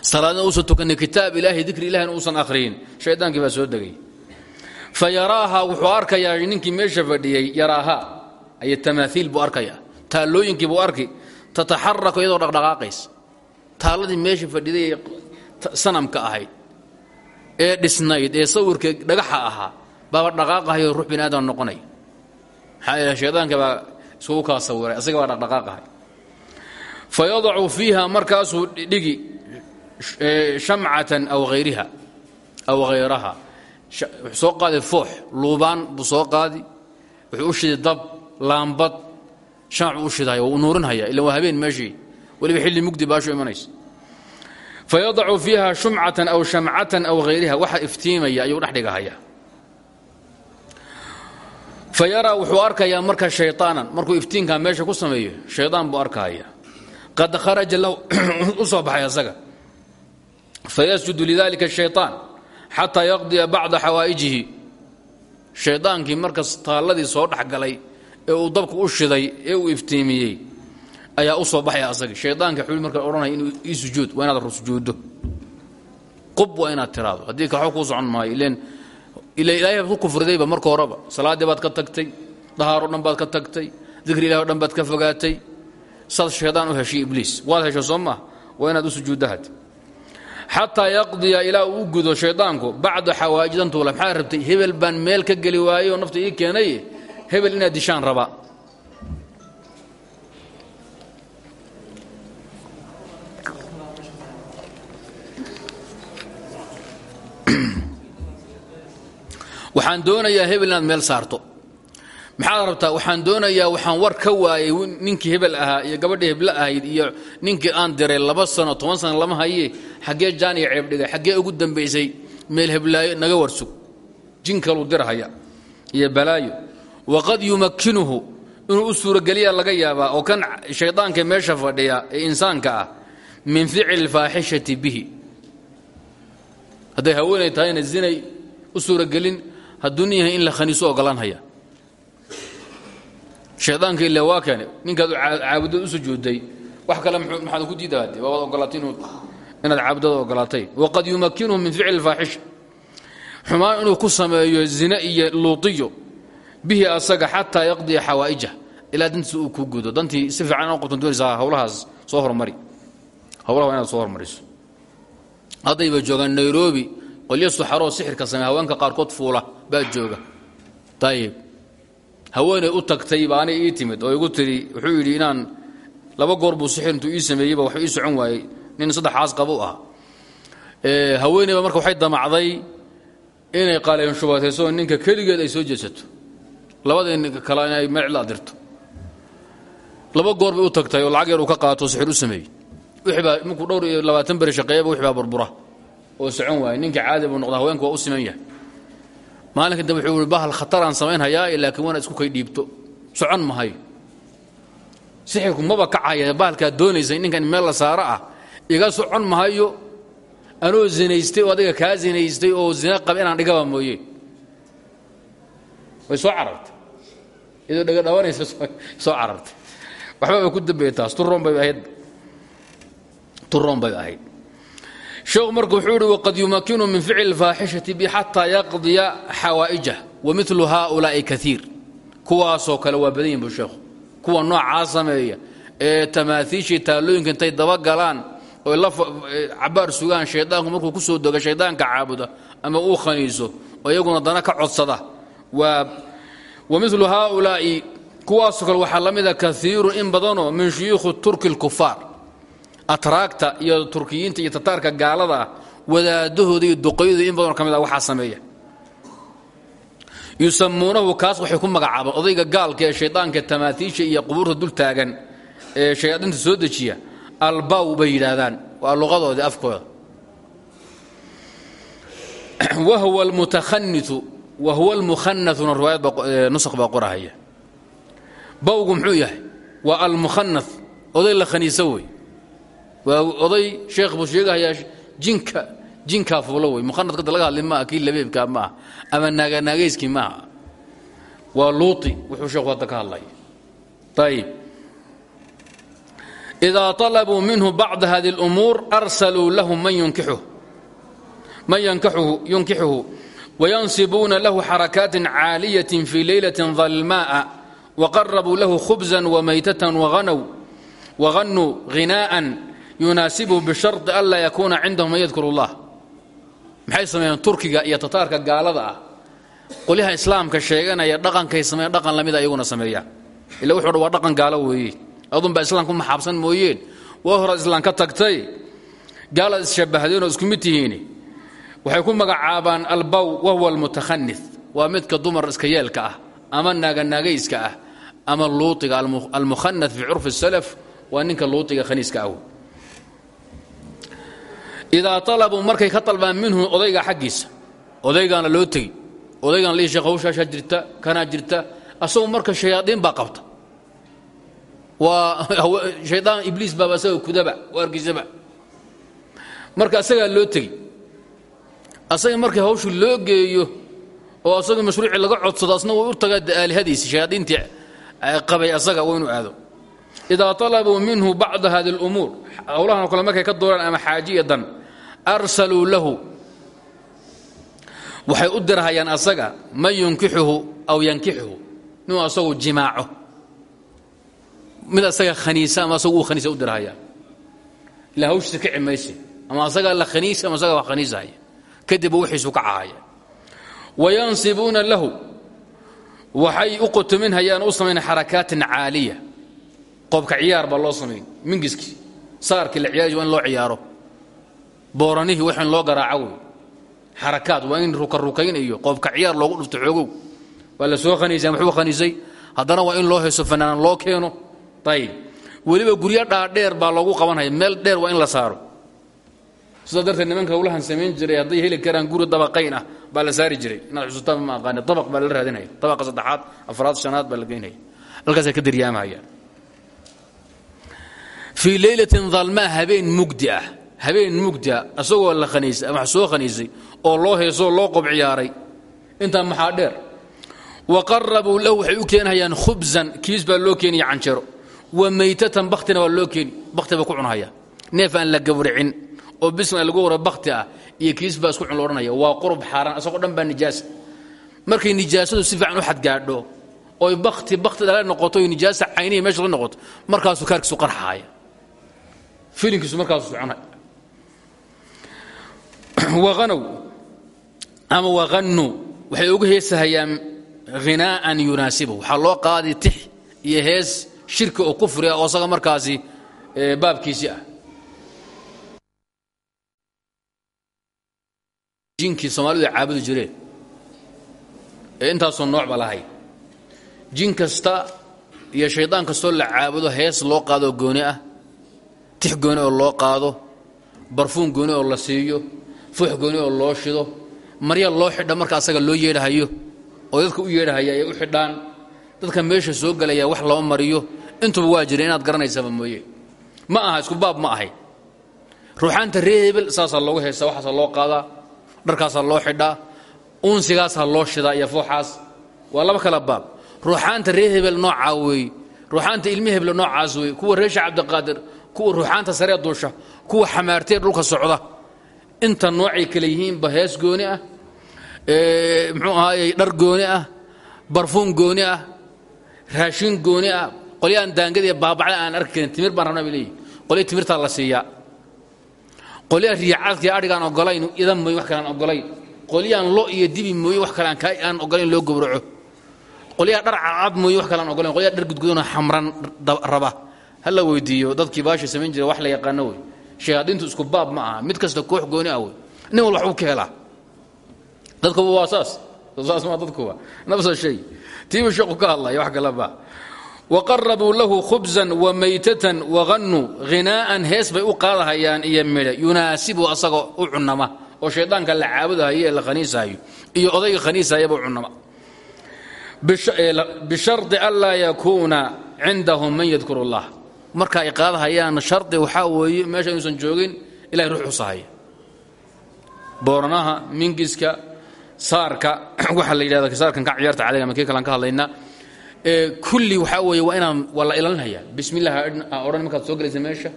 salaadna uusan tukanin kitaab ilaahay dikri ilahina uusan akhriyin. Shaydaankii baa soo degay. Fa wuxuu arkayaa ninkii meesha fadhiyey yaraaha. Ay tamaaiil buu arkayaa. Taallooyinkii buu arki tataxaraku iyadoo dhaqdhaqaaqaysa taalladii meesha fadhiday sanamka ahayd. Ee dhisnayd ee sawirka dhagaxa ahaa baaba dhaqaaqahayo ruux bini aadam noqonaya maxaa yeele shaydaanka baa sawiray asaga baa dhaqdhaqaaqahay. Fa yadacu fiiha markaasuu dhigi shamcatan aw hayriha aw hayraha soo qaadi foox luubaan buu soo qaadi. Wuxuu u dab laambad. Shamac buu u shidahaya wuu nuurinhaya ila waa habeen meeshii. Weliba mugdi baashu imanaysa. Fa yadacu fiiha shumcatan aw shamcatan aw hayriha waxa iftiimaya ayuu dhex dhigahaya. Fa wuxuu arkayaa marka shayطaanan markuu iftiinkaa meesha ku sameeyo shayطaan buu arkaya qad kharaja lahu u asaga fayasjud lidalika shayطaan xataa yaqdiya bacda xawaa'ijihi shaydaankii markas taalladii soo dhexgalay ee uu dabku u shiday ee uu iftiimiyey ayaa u soo baxaya asagii shaydaanka xuli marka odhanaya inuu ii sujuud waa inaad rusujuuddo qub waa inaad tiraado haddii kaxo kuu socon maayo ileen ilaahay baad ku kufridayba marka horeba salaaddii baad ka tagtay dahaaroo dhan baad ka tagtay dikri ilahi o dhan baad ka fogaatay saad shaydaan u heshay ibliis waa inaad u xataa yaqdiya ilaa uu gudo shaydaanku. Bacda xawaajidantuula maxaa rabtay? Hebel baan meel ka geli waaye oo nafta ii keenay. Hebel inaad dishaan raba. Waxaan doonayaa hebel inaad meel saarto maxaad rabtaa waxaan doonayaa waxaan war ka waayay ninkii hebel ahaa iyo gabadhii heblo ahayd iyo ninkii aan diray laba sano toban sano lama haye xaggee jaan iyo ceeb dhigay xaggee ugu dambaysay meel heblaayo naga warsug. Jin kaluu dirhaya iyo balaayo. Waqad yumakkinuhu inuu u suurogeliya laga yaabaa oo kan shaydaanka meesha fadhiya ee insaanka ah min ficli faaxishati bihi. Hadday haweenay tahayna zinay u suuragelin hadduu nin yahay in la khaniiso ogolanhaya shaydaanka ila waa keene ninkaad caabudad u sujuudday wax kale maxaad ku diidaade waaad ogolaatay inaad caabudada ogolaatay. Waqad yumakkinuhu min ficli faaxisha xumaan inuu ku sameeyo zine iyo luudiyo bihi asaga xataa yaqdiya xawaa'ijah ilaa dantiisa uu ku gudo. Dantii si fiican inoo qabtan doonaysaa hawlahaas soo hormari. Hawlaha waa inaad soo hormariso. Haddayba joogaan nairobi qolyo suxaroo sixirka sameey haweenka qaarkood fuula baa jooga. Ayib haweenay u tagtay baana ii timid oo igu tiri wuxuu yidhi inaan laba goor buu sixir intuu ii sameeyeyba waxuu ii socon waayey. Nin saddexaas qaba u ahaa. Haweenayba marka waxay damacday inay qaalayn shubatayso ninka keligeed ay soo jeedsato labadii kale inay meecla dirto. Laba goor bay tagtay oo lacag yar uu ka qaato sixir u sameeyey. Wixii baa markuu dhowr iyo labaatan beri shaqeeyaba wixii baa burbura oo socon waayey. Ninka caadi buu noqda haweenka waa u siman maalinka dambe wuxuu ihi bahal khataraan samaynhayaa laakiin waana isku kay dhiibto. Socon mahayo sixirku maba kacaya bahalkaad doonaysay ninkan meel la saaro ah. Iga socon mahayo anoo zinaystay oo adiga kaa zinaystay oo zina qaba inaan dhigaba mooye. Way soo carartay. Iyadoo dhega dhawanaysa soo carartay. Waxba ku dambeeye taas. Turoon ahayd. Turoon ahayd sheekhu marka wuxuu ihi waqad yumakinu min ficli اlfaaxishati bi xataa yaqdiya xawaa'ijah wamilu haؤulaa'i kaiir kuwaasoo kale waa badan yihiin bu sheekhu kuwa noocaa sameeya ee tamaaiishii taallooyinka intay dabagalaan oy la cabaar sugaan shaydaanku markuu ku soo doga shaydaanka caabuda ama uu khaniiso oo iyaguna dana ka codsada waa wa milu haaulaa'i. Kuwaasoo kale waxaa la in badanoo min shuyuukhi turki lkufaar atraagta iyo turkiyiinta iyo tataarka gaalada ah wadaadahooda iyo duqayadu in badanoo ka mid a waxaa sameeya. Yusamuunahu kaas waxay ku magacaabaan odayga gaalka ee shaydaanka tamaatiisha iyo qubuurta dul taagan ee shayaadiinta soo dejiya. Albaw bay yidhaahdaan waa luqadoodii afkooda. Wahwa almutakhaniu wahuwa almukhanatuna riwaayad nusakh baa qorahaya. Bawgu muxuu yahay? Waa almukhana oday la khaniiso wey waa oday sheekh buu sheegahayaa jinka jinkaa fuulo wey mukhanadka da laga hadli maaha kii labeebkaa maaha ama naaganaagayskii maaha waa luuti wuxuu sheekhu hadda ka hadlaya ayib إida طalبuu minhu bacd hadi الأmuur arsaluu lahu man yunkixuhu wayansibuuna lahu xarakaaت caaliyaة fii laylaة ظalmaءa وqarabuu lahu khubزa وmaytaة وغanuu غinاءa yunaasibuhu bishari anlaa yakuuna cindahum man yadkuru maxay sameeyeen turkiga iyo tataarka gaalada ah? Qolyaha islaamka sheeganaya dhaqankay sameeyeen dhaqan lamida ayaguna sameeyaan. Ila wuxuu waa dhaqan gaalo weeye adunbaa islaamku maxaabsan mooyeen. Waa horaad islaam ka tagtay. Gaalaad isshabahdeenoo isku mid waxay ku magacaabaan albaw wahuwa almutahanis waa midka dumar iska yeelka ah ama naaganaagayska ah ama luuiga almukhana fi curfi salaf. Waa ninka luuiga khaniiska ah idaa alabuu markay ka dalbaan minhu odayga xaggiisa odaygaana loo tegi odaygaana lii sheekh hawshaashaa jirta kanaa jirta asagu marka shayaadiin baa qabta waa shaydaan ibliis baaba asaga kudaba arkiisaba marka asagaa loo tegi asaga markii hawshu loo geeyo oo asaga mashruucii laga codsado asna way u tagaa aalihadiisi shayaadiintii qabay asaga waa aado idaa طalabuu minhu bacda hadi اlumuur howlahan o kale markay ka dooraan ama xaajiya dan arsaluu lahu. Waxay u dirhayaan asaga man yunkixuhu aw yankixuhu. Inuu asagu jimaaco. Mid asaga khaniisa ama asagu khaniisa u dirhayaan ila hawshiisa ka cimayse ama asagaa la khaniisa ama asagaa wax khaniisahaya kadibba wixiisu ka cahaya. Wayansibuuna lahu. Waxay u qotominhayaan u samayn xarakaatin caaliya. Qoobka ciyaar baa loo samayn mingiskii saarkii la ciyaari waa in loo ciyaaro booranihii wax in loo garaaco wey xarakaad waa in rukarukayn iyo qoobka ciyaar loogu dhufto xoogow. Waa soo khaniisay muxuu khaniisay? Haddana waa in loo heeso fanaanan loo keeno. Ayib weliba guryo dhaadheer baa loogu qabanhaya meel dheer waa in la saaro. Sidaa darteed nimanka hawlahan samayn jiray hadday heli karaan guri dabaqayn ah baa la saari jiray. Inaad xusuutaan ma aqaani dabaq baa la raadinaya. Dabaqa saddexaad afraad shanaad baa la geynaya. Halkaasay ka daryaamahayaan fii leylatin dalmaa habeen mugdi ah habeen mugdi ah isagoo la khaniisay ama soo khaniisay oo loo heesoo loo qob ciyaaray. Intaa maxaa dheer? Wa qarabuu lahu waxay u keenhayaan khubsan kiis baa loo keenaya canjero wa maytatan baktina waa loo keeni bakti ku cunhaya neef aan la gawracin oo bisna lagu wara bakti ah iyo kiis baa isku cun loodhanaya waa qurub xaaraan isagoo dhan baa nijaasa markay nijaasadu si fiican u xadgaadho oy bakti bakti dhala noqoto oy nijaasa caynihi meesha la noqoto markaasuu kaarkiisu qarxaaya. Filinkiisu markaasuu soconaya waqanow ama waqannu waxay ugu heesahayaan hinaa'an yunaasibu. Waxaa loo qaadi tix iyo hees shirki oo kufri ah oo isaga markaasi baabkiisii ah. Jinkii soomaalidu caabudi jireen. Ee intaasoo nooc ba lahayd. Jin kasta iyo shaydaan kastoo la caabudo hees loo qaado oo gooni ah tix gooni oo loo qaado barfuun gooni oo la siiyo fuux gooni oo loo shido marya loo xidha marka asaga loo yeedhahayo oo dadka u yeedhahaya ay u xidhaan dadka meesha soo gelaya wax loo mariyo intuba waa jira inaad garanaysaba mooye. Ma aha isku baab ma ahay. Ruuxaanta ree hebel saasaa loogu heystaa waxaasaa loo qaadaa dharkaasaa loo xidhaa unsigaasaa loo shidaa iyo fooxaas waa laba kala baab. Ruuxaanta ree hebel noocaa weeye ruuxaanta ilmi hebel noocaas weeye kuwa reesha cabdiqaadir kuwa ruuxaanta saree duusha kuwa xamaartee dhulka socda inta noocay kale yihiinba hees gooni ah muxuu ahaayey dhar gooni ah barfuun gooni ah raashin gooni ah qolyahan daangada iyo baabacda aan arki karin timir baan rabnaa bay leeyihiin qolya timirtaa la siiyaa. Qolyaha riyacaadka iyo adhigaan ogolayn idan mooye wax kale aan ogolayn qolyahan lo iyo dibi mooye wax kale aan ogolayn loo gowraco. Qolyaha dhar cadcad mooye wax kale aan ogolayn qolyaha dhar gudgudanoo xamran raba. Ha la weydiiyo dadkii baasha samayn jira wax la yaqaano wey shayaadiintu isku baab ma aha. Mid kasta koox gooni ah wey nin wal wax uu ka helaa. Dadkuba waa saas. Saas ma dadkuba nafsa shay. Tiibu sheeku ka hadlaya wax kale ba waqarabuu lahu khubzan wamaytatan wagannuu hinaa'an hees bay u qaadahayaan iyo midha yunaasibu asagoo u cunama oo shaydaanka la caabudahayo la khaniisahayo iyo odayga khaniisahayaba u cunama bishardi anlaa yakuuna cindahum man yadkuru allah marka ay qaadahayaan shardi waxaa weeye meesha inuusan joogin ilahay ruux xusahaya booranaha mingiska saarka waxaa la yidhahda saarkan ka ciyaarta cadaga ama kii kalaan ka hadlaynaa kulli waxaa weeye waa inaan waa la ilaalinaya bismi illah aa odhan markaad soo gelaysa meesha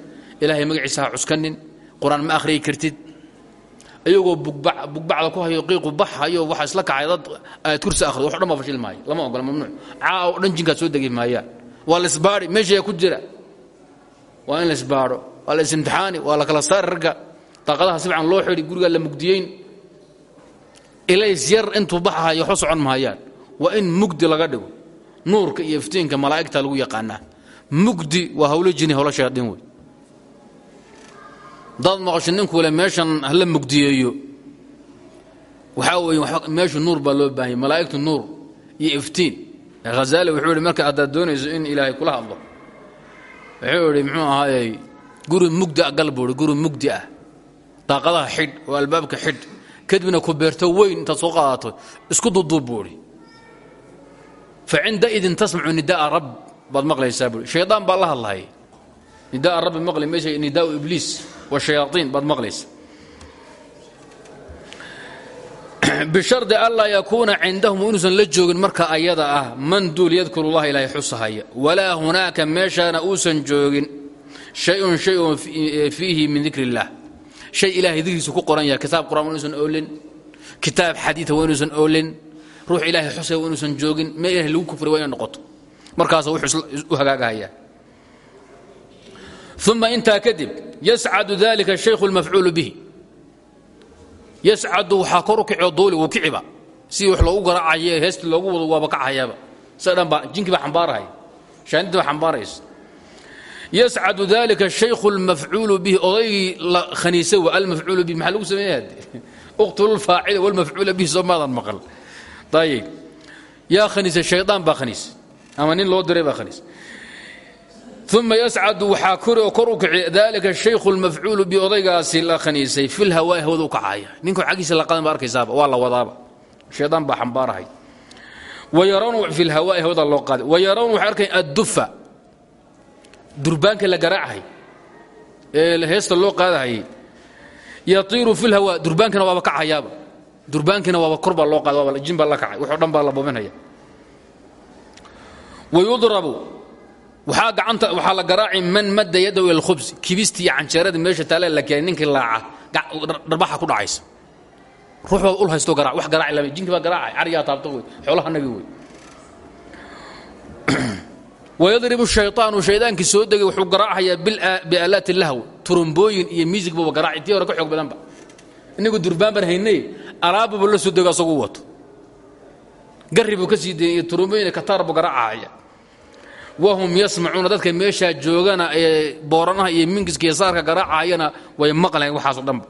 ilaahay magaciisa ha cuskanin qur'aan ma akhriyi kartid. Iyagoo bugbacda ku hayo qiiqu bax hayo waxa isla kacay dad aad kursi akhrido wax dhan baa fashil maayo. Lama ogola mamnuuc. Caa oo dhan jinkaad soo degi maayaan waa la isbaari meeshayaa ku jira waa in la isbaadho waa la isimtixaani waa la kala saari ragga. Daaqadaha si fiican loo xidhi gurigaa la mugdiyeyn. Ilays yar intuu baxahayo waxba mahayaan waa in mugdi laga dhigo. Nuurka iyo iftiinka malaa'igta lagu yaqaanaa. Mugdi waa hawlo jini hawlo shayaadiin wey dad maqasho ninkuu le meeshan hala mugdiyeeyo. Waxaa weeye meeshu nuur baa loo baahanya malaa'igtu nuur iyo iftiin. Hazaali wuxuu yidhi marka haddaad doonayso in ilaahay kula hadlo wuxuu idhi muxuu ahaayey guri mugdi a gal buu guri mugdi ah. Daaqadaha xidh oo albaabka xidh. Kadibna ku beerto weyn intaad soo qaadato isku duduub buu idhi fa cindaidin tasmacu nida'a rab baad maqlaysaa buui shaydaan baa la hadlahaya nida'a rabbi maqli maysa nidaa'u ibliis washayaaiin baad maqlaysa bishardi anlaa yakuuna cindahum inuusan la joogin marka ayada ah man duul yadkuru llaha ilaahay xusahaya. Walaa hunaaka meeshaana uusan joogin shayun shayun fiihi min dikri illah shay ilahay dikriisa ku qoran yahay kitaab qur'an wa inuusan oolin kitaab xadiida waa inuusan oolin ruux ilaahay xusaya waa inuusan joogin meel ilahay lagu kufray waa inay noqoto. Markaasa wuxuu u hagaagahayaa. Uma intaa kadib yascadu dalika shaykhu lmafcuulu bihi yascadu waxaa kor u kicoo duuli wuu wax loogu garaacaye heesti loogu wado waaba kacayaaba sa dhan baa jinkii baa xambaarahaya shaandidii baa xambaaraysa. Yascadu dalika shaykhu lmafcuulu bihi odaygii la khaniisa wa almafcuulu bihi. Maxaa lagu sameeya hadde uqtulu lfaacila walmafcuula bihi soo maqal. Ayib yaa khaniisa shaydaan baa khaniisa ama nin loo diray khaniisa uma yascadu waxaa kori oo kor u kici dalika shaykhu lmafcuulu bi odaygaasi la khaniisay fi lhawaa'i hawada u kacaya ninkuu xaggiisa la qadan ba arkaysaaba waa la wadaaba shaydaan baa xambaarahay wayarawna fi lhawaa'i hawada loo qaaday wayarawna waxay arkayan addufa durbaanka la garaacahay ee heesta loo qaadahayay yatiiru fi lhawaa durbaankina waaba kacayaaba durbaankina waaba kor baa loo qaada waaba jin baa la kacay waxoo dhan baa la bobinaya wayudrabu waxaa la garaaci man madda yadahu ila alkhubs kibistii iyo canjeeradii meesha taale la keenay ninkii laaca dharbaxa ku dhacaysa. Ruux baa ul haysto garaac wax garaaci lama jinkii baa garaacay cariyaa taabta wey xoolaha nagi wey. Wayadribu shayطaanu shaydaankii soo degay wuxuu garaacayaa biaalaati lahw turumbooyin iyo miisig buuba garaaci tii hore ka xoog badanba inagu durbaan baan haynay alaabbuba la soo dego asaguu wato. Garri buu ka sii dayay iyo turumbooyin kataar buu garaacahaya wahum yasmacuuna dadka meeshaa joogana ee booranaha iyo mingiska iyo saarka garaacayana way maqlayan waxaaso dhanba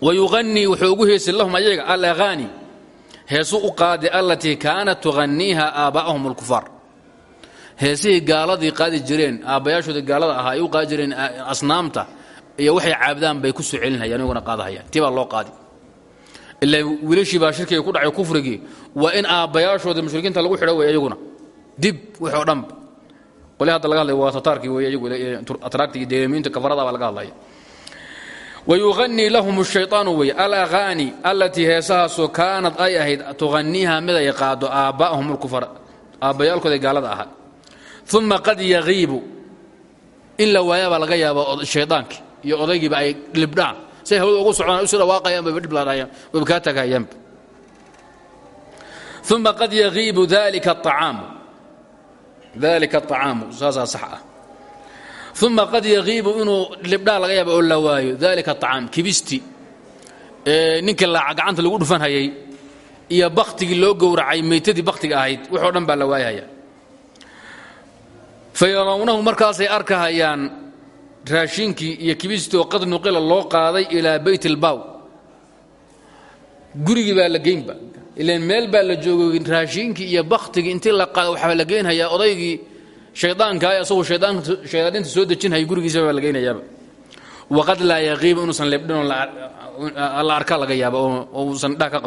wayuqanii wuxuu ugu heesi lahum ayaga alaghaani heesuu u qaadi allatii kaanat tughaniiha aabaa'ahum alkufaar heesihii gaaladii qaadi jireen aabbayaashoodii gaalada ahaa ay u qaadi jireen asnaamta iyo waxay caabudaan bay ku soo celinhayaan ku dhacay kufrigii waa in aabbayaashoodii mushrikiinta lagu xidho wey iyaguna dib wix oo dhanba qole hadda laga hadlay waa tataarkii wey iyo deemiinta kafarada baa laga hadlaya wayughanii lahum shayطaanu wey alaghaani allatii heesahaasoo kaanad ay ahayd tughaniiha mid ay qaado aabbaa'ahum lkufar aabbayaalkooda gaalada ahaa uma qad yagiibu in la waayaa baa laga yaaba shaydaanki iyo odaygiiba ay libdhaan. Say hawada ugu socdaan usi dhawaaqayaan bayba dhiblaadhayaan wayba kaa tagahayaanba uma qad yagiibu dalika aطacaamu dalika acaamu saasaa sax ah uma qad yaqiibu inuu libdhaa laga yaaba oo la waayo dalika acaam kibisti ninkii gacanta lagu dhufan hayay iyo baktigii loo gowracay maytadii baktiga ahayd waxoo dhan baa la waayhaya fayarawnahu markaasay arkahayaan raashinkii iyo kibistii oo qad nuqila loo qaaday ilaa bayt ilbaw gurigii baa la geynba ilan meel baa la joogay raashinkii iyo baktigii intii la qaada waxaa la geynhayaa odaygii shaydaankaa asagoo shaydaadinta soo dejinhaya gurigiisa baa la geynayaaba waqad laa yaqiibu inuusan lebdhinoo la arka laga yaaba oo uusan dhah ka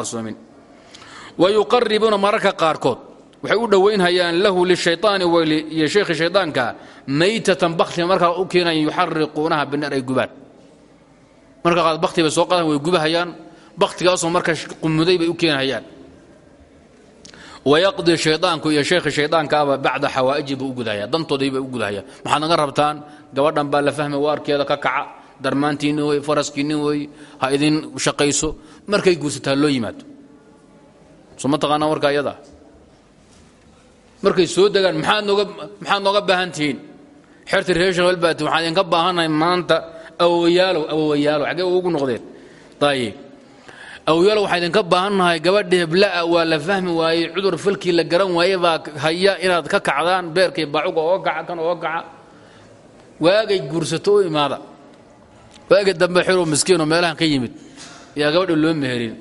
wa yuqaribuuna mararka qaarkood waxay u dhowaynhayaan lahu lishayaani iyo sheekhi shaydaanka maytatan baktiga markaa u keenayan yuxariquunaha binaar ay gubaan. Marka qaad bakti soo qaadaan way gubahayaan baktigaasoo marka qumuday bay u keenhayaan wayaqdi shaydaanku iyo sheekhi shaydaankaaba bacda xawaaiji buu u gudahaya dantoodii bay u gudahayaan maxaad naga rabtaan gabadhan baa la fahmay waarkeeda ka kaca darmaantiinni wey faraskiinni wey ha idin shaqayso markay guursataa loo yimaado soo ma taqaanaa warka ayadaa markay soo degaan maxaad nooga baahan tihiin xerti reeshan walbaati waxaan maanta awowayaalow awowayaalow xaggee ugu noqdeen awowayaalow waxaan idinka baahannahay gabadha hebla'a waa la fahmi waayey cudur falkii la garan waaye baa haya inaad ka kacdaan beerkii bacuga ooga kaca kan ooga kaca waagay guursato u imaada. Waagii dambe xiroo miskiinoo meelahan ka yimid. Yaa gabadha loo meherin.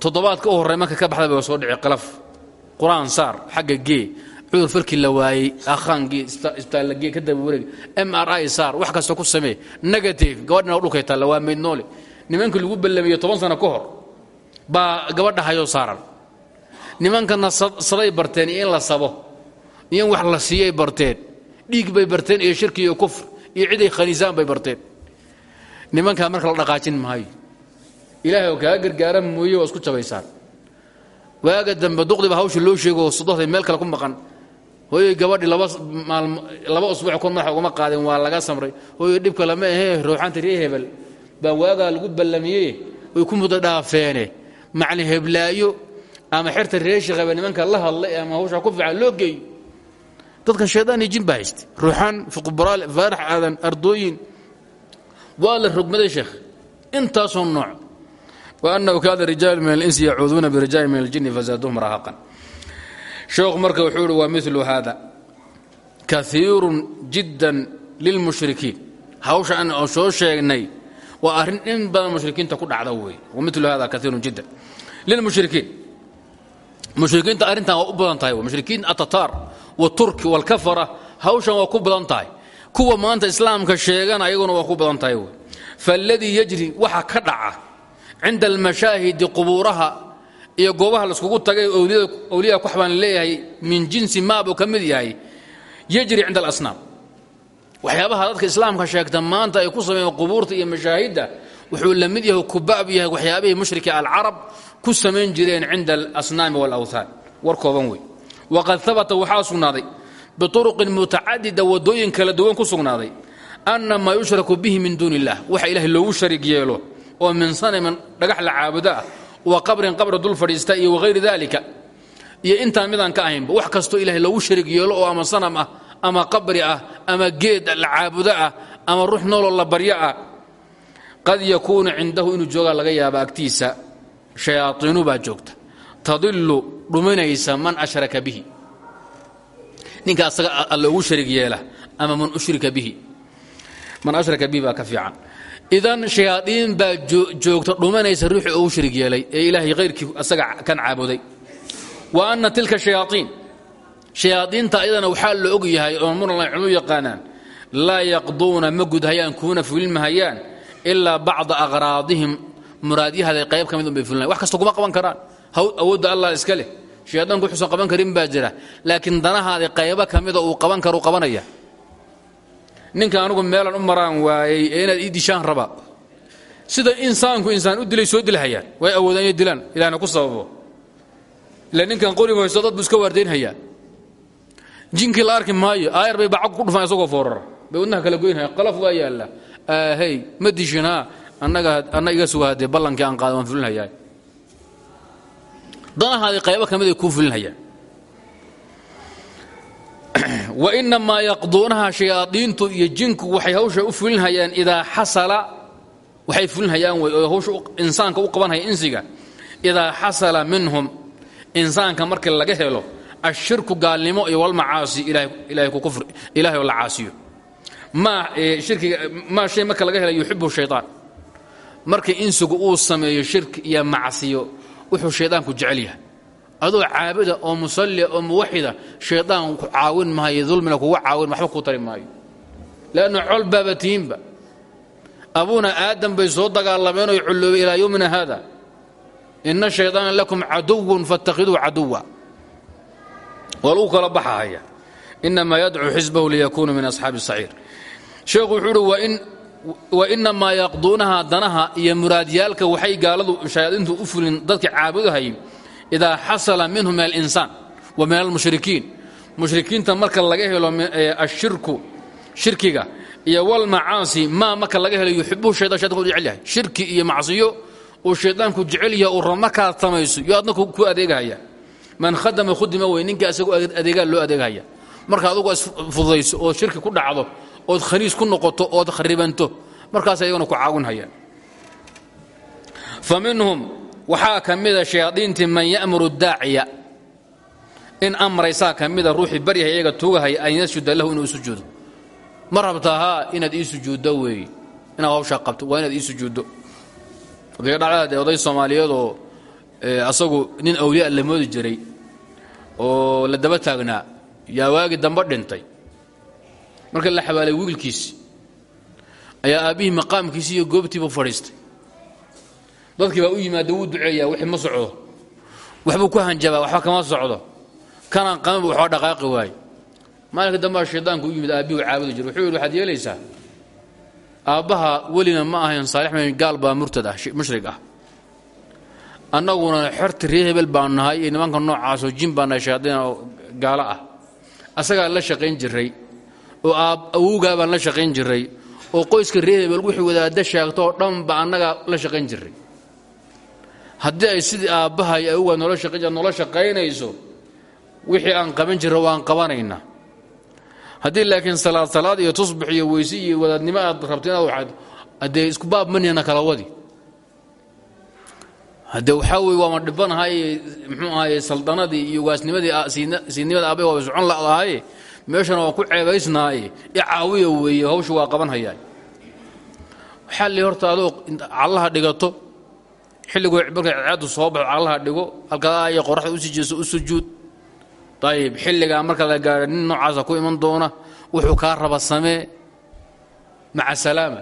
Toddobaadka u horray marka ka baxda ba soo dhici qalaf. Qur'aan saar xagga gee. Cudur falkii la waayey akhaangii isbitaalla gee ka daba wareeg m r i saar wax kasta ku samee. Negative gabadhina dhulkay taalla waa mayd noole nimankii lagu ballamiye toban sano ka hor baa gabadha hayoo saaran nimankana saday barteen iyo in la sabo iyo in wax la siiyay barteen dhiig bay barteen iyo shirki iyo kufr iyo ciday khaniisaan bay barteen. Nimankaa marka la dhaqaajin maayo ilaahay oo kaa gargaara mooye isku jabaysaan. Waaga dambe duqdiba hawsha loo sheego sodohday meel kale ku maqan. Hooyoy gabadhii laba maalmo laba usbuuc kon madaxa ugama qaadeen waa laga samray. Hooyoy dhibka lama ahee rooxaanta ree hebel baa waagaa lagu ballamiyey way ku muddo dhaafeene macli heblaayo ama xerta reeshi qaba nimanka la hadlay ama hawsha ku fiican loo geeyo dadkan shaydaan iyo jin baa haystay. Ruuxaan aadan ardooyin. Waa la sheekh. Intaasoo nooc. Wa annahu kaada rijaal min alinsi yacuuduuna birijaal min aljinni fazaaduhum rahaqan sheekhu marka wuxuu ihi waa milu haada kaiirun jiddan lilmushrikiin hawsha aan soo sheegnay waa arrin in badan mushrikiinta ku dhacda wey wamilu hada kaiirun jiddan. Lilmushrikiin mushrikiinta arrintan waa u badan tahay mushrikiin atataar wturki walkafara hawshan waa ku badan tahay. Kuwa maanta islaamka sheegana ayaguna waa ku badan tahay wey faaladii yejri waxa ka dhaca cinda almashaahidi qubuuraha iyo goobaha laiskugu tagay owliyaa ku xabaan leeyahay min jinsi maabu ka mid yahay. Yejri cinda alasnaam waxyaabaha dadka islaamka sheegta maanta ay ku sameeyeen qubuurta iyo mashaahidda wuxuu la mid yahay kubaab yahay waxyaabihii mushriki alcarab ku samayn jireen cinda alasnaami waalawthaan war kooban wey waqad habata waxaa sugnaaday bituruqin mutacadida wadooyin kala duwan ku sugnaaday ana maa yushraku bihi min duuni illah waxa ilahay loogu sharig yeelo oo min sanamin dhagax la caabudo ah wa qabrin qabri dul fadhiista iyo wahayri daalika iyo intaan midaan ka ahaynba wax kastoo ilahay loogu sharig yeelo oo ama sanam ah ama qabri ah ama geed la caabudo ah ama ruux nooloo la baryo ah qad yakuunu cindahu inuu joogaa laga yaaba agtiisa. Shayaaiinu baa joogta. Tadilu dhuminaysa man ashraka bihi. Ninka asaga loogu sharig yeela ama man ushrika bihi. Man ashraka bihi baa ka idan shayaadiin baa joogta dhumanaysa ruuxii ugu sharig ee ilaahay hayrkii asaga kan caabuday. Wa anna tilka shayaaiin shayaadiinta ayadana waxaa la og yahay oo murala culu yaqaanaan laa yaqduuna ma gudhayaan kuuna fulilmahayaan ilaa bacda aqraadihim muraadyahada qayb ka mid un bay fulinayan wax kasta kuma qaban karaan. Awoodda allah iska leh. Shayaadaanku wuxuusan qaban karin baa jira. Laakiin danahaada qaybo ka mida uu qaban karo qabanaya. Ninka anugu meelan u maraan waayey inaad ii dishaan raba. Sida insaanku insaan u dilay soo dilhayaan way awoodaan inay dilaan. Ku sababo. Ila ninkan qori haysto dad bu iska waardaynhayaa jinkii la arki maayo. Aayar bay bacag ku dhufaan isagoo foorara. Bay wadnaha kala goynhaya qalaf waa yaalla. Aahey ma dishin haa annaga anna iga suga haddee ballankii aan qaada waan fulinhayaa. Danahaadii qaybo ka mid ay kuu fulinhayaan. Wainamaa yaqduunaha shayaadiintu iyo jinku waxay hawsha u fulinhayaan idaa xasala. Waxay fulinhayaan wey hawsha insaanka u qabanhaya insiga. Idaa xasala minhum. Insaanka markii laga helo ashirku gaalnimo iyo walmacaasi ilahay oo la caasiyo. Maa shay marka laga hela yuxibu shayaan markii insigu uu sameeyo shirki iyo macsiyo wuxuu shaydaanku jecel yahay. Adoo caabida oo musallia oo muwaxida shaydaan ku caawin maayo dulmina kuga caawin waxba ku tari maayo. Leanna col baaba abuuna aadam bay soo dagaalameen oy culloobay ilaa yowmina haada. Ina shaydaana lakum caduwun faاttakhiduu caduwa waa lagu kala baxahaya inamaa yadcuu xisbahu liyakuunuu min asxaabi saciir. Sheekhu wuxuu uhi wainamaa yaqduunaha danaha iyo muraadyaalka waxay gaaladu shayaadiintu u fulin dadka caabudahay idaa xasala minhu min alinsaan wa min almushrikiin mushrikiinta marka laga helo ashirku shirkiga iyo walmacaasi maa marka laga helo yuxibuhu shaydan shaydanku jecel yahay. Shirki iyo macsiyo uu shaydaanku jecel yahay uu rab markaad samayso ku adeegahaya man khadama khudima wey ninka isagu adeegaa loo adeegahaya marka adugu isfududayso ood shirki ku dhacdo ood khaniis ku noqoto ood kharibanto markaas ayaguna ku caawinhayaan. Fa minhum waxaa ka man ya'muru daaciya. In amraysaa ka mida ruuxii baryahay iyaga tuugahaya an inuu sujuudo. Ma inaad ii sujuuddo weeye inaad hawshaa qabto waa inaad ii sujuuddo. Dhacdaade oday soomaaliyeed oo asagu nin awliya la moodi jiray oo la daba taagnaa yaa waagi dambe dhintay. Marka la xabaalay wiilkiisi ayaa aabbihii maqaamkiisi iyo goobtiibu fadhiistay. Dadkii baa u yimaada wuu duceeyaa wixii ma socdo. Waxbuu ku hanjabaa waxba kama socdo. Kanaan qamanba waxba dhaqaaqi waaye maalinka dambea shaydaanku u yimid aabbihuu caabudi jira wuxuu yidhi waxaad yeelaysaa? Aabbaha welina ma ahayn saalix mayn gaal baa murtad mushrig ah annaguna xorta ree hebel baan nahay iyo nimanka noocaasoo jin baa nahay shayaadiin oo gaalo ah. Asagaa la shaqayn jiray oo awowgaa baan la shaqayn jiray oo qoyska ree hebel wixii wadaadda sheegto oo dhan ba annagaa la shaqayn jiray. Haddii ay sidii aabbaha iyo awowgaa noola shaqayn jir shaqaynayso wixii aan qaban jirra waan qabanaynaa. Haddii laakiin salaad salaad iyo tusbax iyo weyse iyo wadaadnimo aad rabto inaad waxaad haddee isku baab manihna kala wadi haddee waxaa weye waama dhibanahay muxuu ahaye saldanadii iyo waasnimadii siinimada aabay waaba socon la'dahaye meeshana waan ku ceebaysnaaye i caawiya weeye hawsha waa qaban hayaa waxaa li horta adoo callaha dhigato xilligu markay cadceeddu soo baxo callaha dhigo halkaa iyo qoraxda u sii jeeso u sujuud. Ayib xilligaa marka la gaadho nin noocaasa ku iman doona wuxuu kaa raba samee. Maca salaama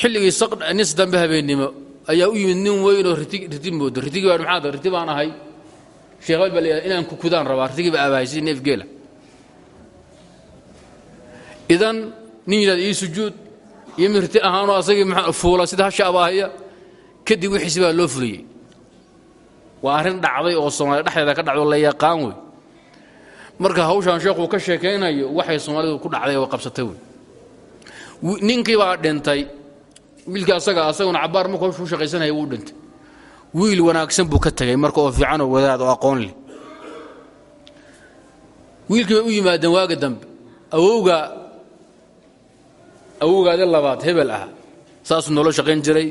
xilligii nis dambe habeennimo. Ayaa u yimid nin weynoo riti moodo. Ritigi baa maxaa riti baan ahay. Sheekhabal baa la inaan kukudaan rabaa. Ritigii baa abahay neef geela. Idan nin yidhahda ii sujuud. Iyo mid riti ahaanoo asagii fuula sida hasha abaahaya kadib wixiisi baa loo fuliyey. Waa arrin dhacday oo soomaaliya dhexdeeda ka dhacdo la yaqaan wey. Marka hawshaan sheekhuu ka sheekaynayo waxay soomaalidu ku dhacday oo qabsatay wey. Ninkii baa dhintay wiilkii asaga asaguna cabbaar marku hawshu u shaqaysanaya wuu dhintay. Wiil wanaagsan buu ka tegay marka oo fiicanoo wadaad oo aqoon leh. Wiilkii bay u yimaadeen waaga dambe. Awowga awowgaadi labaad hebel ah saasuu noola shaqayn jiray.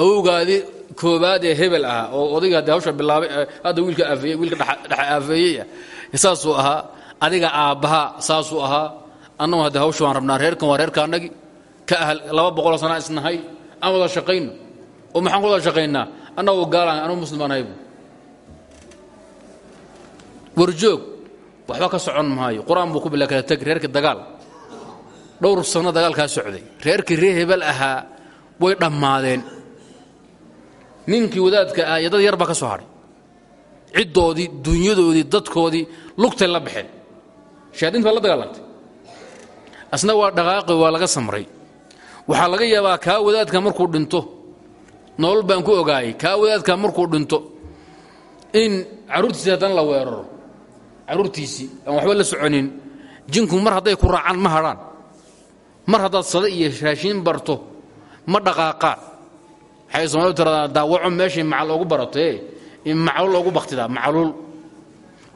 Awowgaadi koobaad ee hebel ahaa oo odayga hadde hawsha bilaabay hadda wiilka aafeeyey wiilka dhexe aafeeyey saasuu ahaa. Adiga aabbaha saasuu ahaa. Annagu hadde hawsha waan rabnaa reerkan waa reerka annagi. ka ahal laba boqoloo sanaa isnahay aan wada shaqayno. Oo maxaan wada shaqaynaa? Annagu gaalaan anugu muslim baan haybu. Warjoog waxba ka socon maayo. Qur'aan buu ku bila kala teg reerkii dagaal. Dhowr sanno dagaalkaa socday. Reerkii ree hebel ahaa way dhammaadeen. Ninkii wadaadka ah iyo dad yar baa ka soo hadhay ciddoodii dunyadoodii dadkoodii lugtay la baxeen. Shayaadiinta baa la dagaalantay. Asna waa dhaqaaqi waa laga samray waxaa laga yaabaa kaa wadaadka markuu dhinto. Nolol baan ku ogaayay kaa wadaadka markuu dhinto. In carruurtiisii haddana la weeraro carruurtiisii aan waxba la soconin jinku mar hadday ku raacaan ma hadhaan. Mar haddaad sada iyo raashiin barto ma dhaqaaqaan waxay soomalidu tiradaa daawaco meeshay macal loogu barato in macluul loogu baktidaa macluul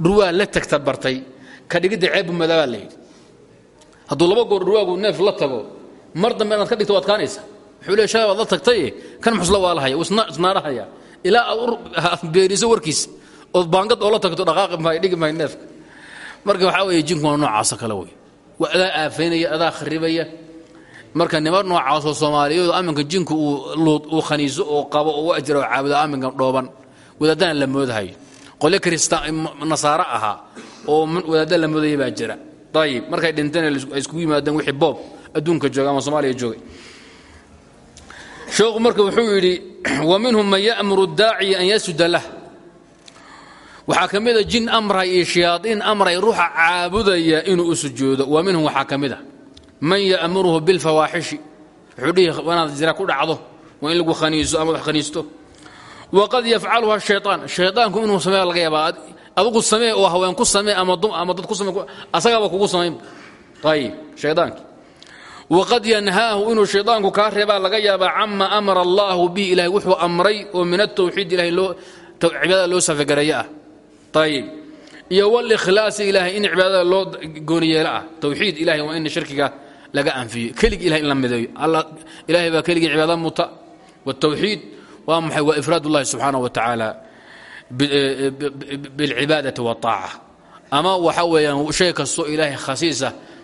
dhurwaa la tagta bartay ka dhigidda ceebbu madaabaa la yidhi. Hadduu laba goor dhurwaagu neef la tago mar dambe inaad ka dhigto waad kaanaysa wuxuu leey shalay la tagtaye kan muxusla waa lahaya isnaadhahaya ilaa aad beeriso warkiisa ood baangad oo la tagto dhaqaaqi maayo dhigi maayo neefka. Marka waxaa weeye jinku waa noocaasa kale wey waa adaa adaa kharibaya. Marka niman noocaasoo soomaaliyeedu amminka jinku uu khaniiso oo qabo oo ajira oo caabudo amminka dhooban. Wadaadana la moodahayo qolyo kristaan nasaaro ahaa oo wadaadda la moodaya jira. Ayib markay dhinteen ay iskugu wixii boob adduunka jooga ama soomaaliya joogay sheekhu marka wuxuu yidhi wa minhum man ya'muru daaciya an yasjuda lah waxaa ka mida jin amray iyo shayaaiin amray ruuxa caabudaya inuu u wa minhum waxaa ka man ya'muruhu bilfawaaxishi wuxuu dhihi inaad zira ku dhacdo waa in lagu khaniiso ama wax khaniisto. Waqad yafcaluha shayaan shaydaanku inuu sameeya laga yaabaa adigu samee oo haween ku samee ama dad ku samee asagaaba kugu samayn. Ayib shaydaanki waqad yanhaahu inuu shaydaanku kaa reebaa laga yaabaa cama amara allaahu bi ilahay wuxuu amray oo min atawxiid ilahay cibaadada loo safagareeye ah ayib iyo wlikhlaasi ilahay in cibaadada loo gooniyeelo ah tawxiid ilahay waa in shirkiga laga anfiyo keligii ilahay in la mideeyo ilahay baa keligii cibaadada muta wtawxiid waa maxay waa ifraad ullahi subxaanah wa tacaala bilcibaadati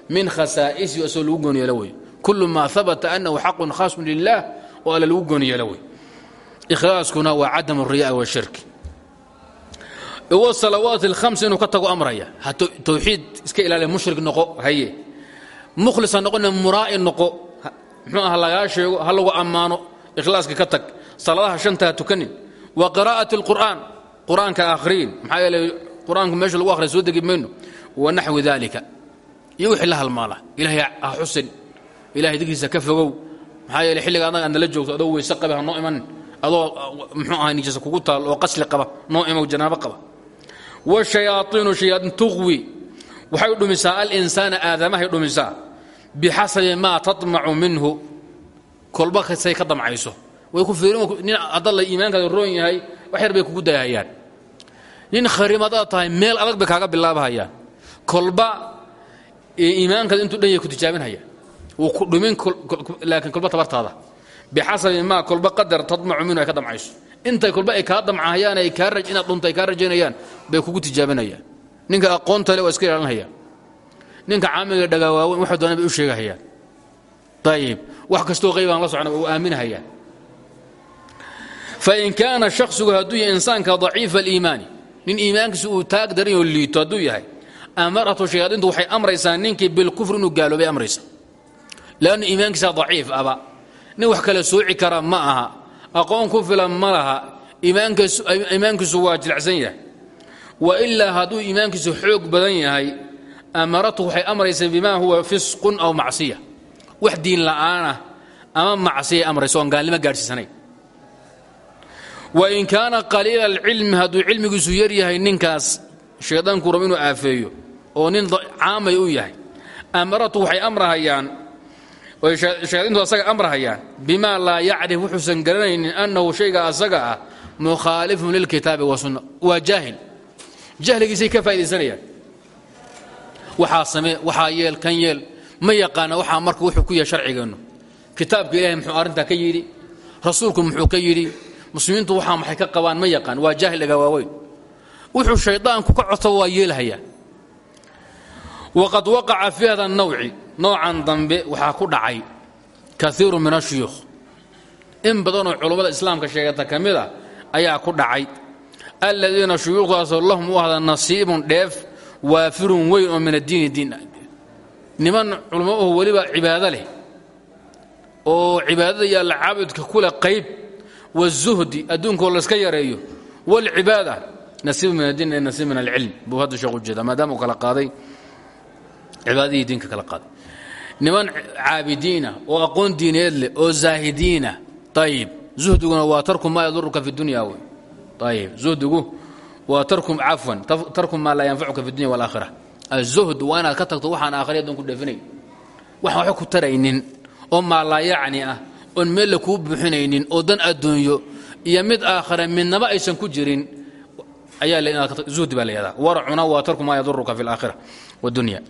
min khasaaisi asoo lagu goon yeelo wey. Kul maa abata anahu xaqun khaasun lilaah oo alle lagu goon yeelo wey. Ikhlaaskuna waa cadam riya washirki salawaat اhams inuu ka tago amraya. Tawxiid iska ilaali mushrik noqo haye. Mukhlisa noqona muraa'i noqo. Mxuu ah sheego ha lagu ammaano ka tag. Salaadaha shantaha tukanin. Wa qiraa'at اlqur'aan qur'aanka akhriin maxaa yeele qur'aanku meesha lagu akhriya soo degi wa naxwi dalika iyo wixii la halmaala. Ilahay ha xusin. Ilahay digriisa ka fogow. Maxaa yeele xilliga anaga aad nala joogto adoo weyse qabe noo imanin adoo muxuu aha nijasa kugu taal oo qasli qaba noo imow janaabo qaba. Wshayaaiinu shayaain tuqwi. Waxay dhumisaa alinsaana aadamahay dhumisaa. Bixasabi maa taطmacu minhu. Kolba say ka damcayso. Way ku nin haddala iimaankaada roon yahay wax yar bay kugu dayahayaan nin khariimadaad tahay meel adag bay kaaga bilaabahayaan. Kolba iimaankaada intuu dhan yay ku tijaabinhayaan wuu ku dhumin laakiin kolba tabartaada. Bixasabi maa kolba qadar taطmacu minhu ay ka damcayso. Intay kolba ay kaa damcahayaan ay kaa inaad dhunta ay kaa rajaynayaan bay kugu tijaabinayaan ninka aqoonta le waa iska ilaalinhayaan ninka caamiga dhagaawaawen waxay doonaan bay u sheegahayaan. Ayib wax kastoo qaybaan la socna u aaminahayaan fain kaana shakhsigu hadduu yahay insaanka daciifa aliimaani nin iimaankiisa uu taag daran oo liito hadduu yahay amaratu shayaadiintu waxay amraysaa ninkii bilkufr inuu gaaloobay amraysa. Leannu iimaankiisa daciif aba. Nin wax kale sooci kara ma aha. Aqoon ku filan ma laha. Iimaankiisu waa jilacsan yahay. Wa ilaa hadduu iimaankiisu xoog badan yahay amaratu waxay amraysaa bimaa huwa fisqun aw macsiya. Wax diin la'aanah ama macsiya amraysa oon gaalnimo gaadhsiisanayn. Wain kaana qaliila alcilmi hadduu cilmigiisu yar yahay ninkaas shaydaanku rab inuu aafeeyo oo nin caamay u yahay. Amaratu waxay amrahayaan shayaadiintu asaga amrahayaan bima laa yacrif wuxuusan garanaynin annahu shayga asaga ah mukhaalifun lilkitaabi wasunna waa jaahil. Jahligiisay ka faa'idaysanayaan waxaa samee waxaa yeel kan yeel ma yaqaana waxaa marka wuxuu ku yahay sharcigeennu kitaabka ilahay muxuu arrintaa ka yidhi rasuulku muxuu ka yidhi muslimiintu waxaa maxay ka qabaan ma yaqaan waa jaahil dhaga waaweyn. Wuxuu shaydaanku ka codsaba waa yeelhayaa waqad waqaca fi hada nawci noocan dambe waxaa ku dhacay kaiiru min ashuyuukh in badanoo culummada islaamka sheegata ka mid a ayaa ku dhacay. Aladiina shuyuukhdaasoo lahum u ahda nasiibun dheef waafirun weyn oo min addiini diin. Niman culummo aho weliba cibaado leh oo cibaadada iyo allacaabudka kule qayb wazuhdi adduunkoo layska yareeyo waalcibaada nasiib min addiin nasiib min alcilm buu qaaday cibaadadii diinka kala qaaday. Niman caabidiina oo aqoon diineed leh oo zaahidiina ayib zuhdiguna waa tarku maa yaduruka fi dunya wey ayib zuhdigu waa tarku cafwan tarku maa laa yanfacuka fi dunya waalaakhira azuhd waa inaad ka tagto waxaan aakhiriya doon ku dheefinayn waxaan waxba ku taraynin oo maalaayacni ah oon meella kuu buuxinaynin oo dan adduunyo iyo mid aakhare midnaba aysan ku jirin ayaa zuhdi baa layihahdaa waracuna waa tarku maa yaduruka fi alaakhira wadunya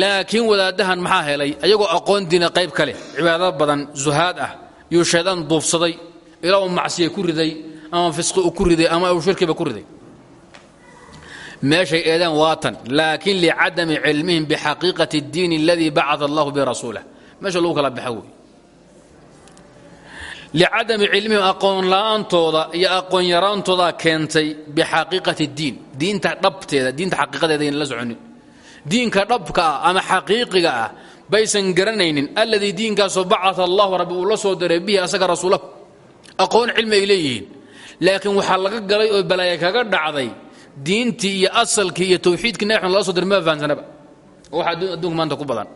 laakiin wadaaddahan maxaa helay ayagoo aqoon diina qayb ka leh cibaadado badan zuhaad ah yuu shaydaan duufsaday ilaa uu macsiya ku riday ama fisqi u ku riday ama uu shirkiba ku riday meeshay eedaan waatan laakiin licadami cilmihim bixaqiiqati اddiin اladii bacaa allahu birasuulah meesha lagu kala baxa wey licadami cilmihim aqoon la'aantooda iyo aqoon yaraantoodaa keentay bixaqiiqati اddiin diinta dhabteeda diinta xaqiiqadeeda aynan la soconin diinka dhabka ah ama xaqiiqiga ah baysan garanaynin alladii diinkaasoo bacaa allahu rabbi uu la soo diray bihi asaga rasuulahu aqoon cilmi ay leeyihiin. Laakiin laga galay oo balaaya kaga dhacday diintii iyo asalkii iyo tawxiidkii nabi xamed lala so diray ma fahansanaba. Waxa adduunka maanta ku badan.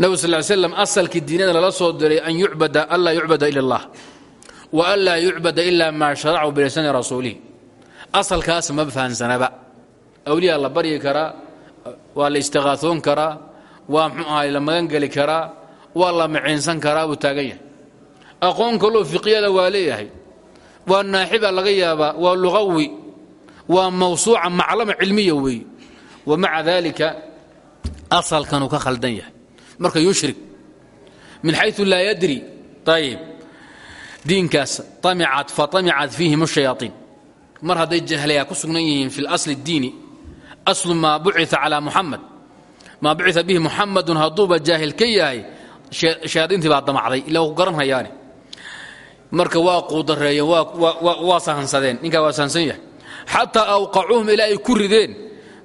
Nabig sal slam asalkii diinada lala soo diray an yucbada anlaa yucbada ila allah wa an laa yucbada ila maa sharacu bilisani rasuulihi. Asalkaas ma fahansanaba awliyaa la baryi karaa waa la istiqaaoon karaa waa mxuu ahay la magan geli karaa waa la maciinsan karaa buu taagan yahay. Aqoon kaloo fiqiyada waa leeyahay waa naaxiba laga yaabaa waa luqawi waa mawsuuca maclama cilmiya weeye wa maca dalika asalkanuu ka khaldan yahay. Marka yushrik min xayu laa yadri ayib diinkaas amicat faamicat fiihim shayaaiin mar hadday jahlaya ku sugnan yihiin fi اlasl اdiini aslu maa bucia calaa muxamed maa bucia bihi muxamadun hadduuba jaahil ka yahay shayaadiintii baa damacday ila ku garan hayaane marka waa quudareeyeen waa sahansadeen ninkaa waa sahansan yahay xataa awqacuuhum ilaa ay ku rideen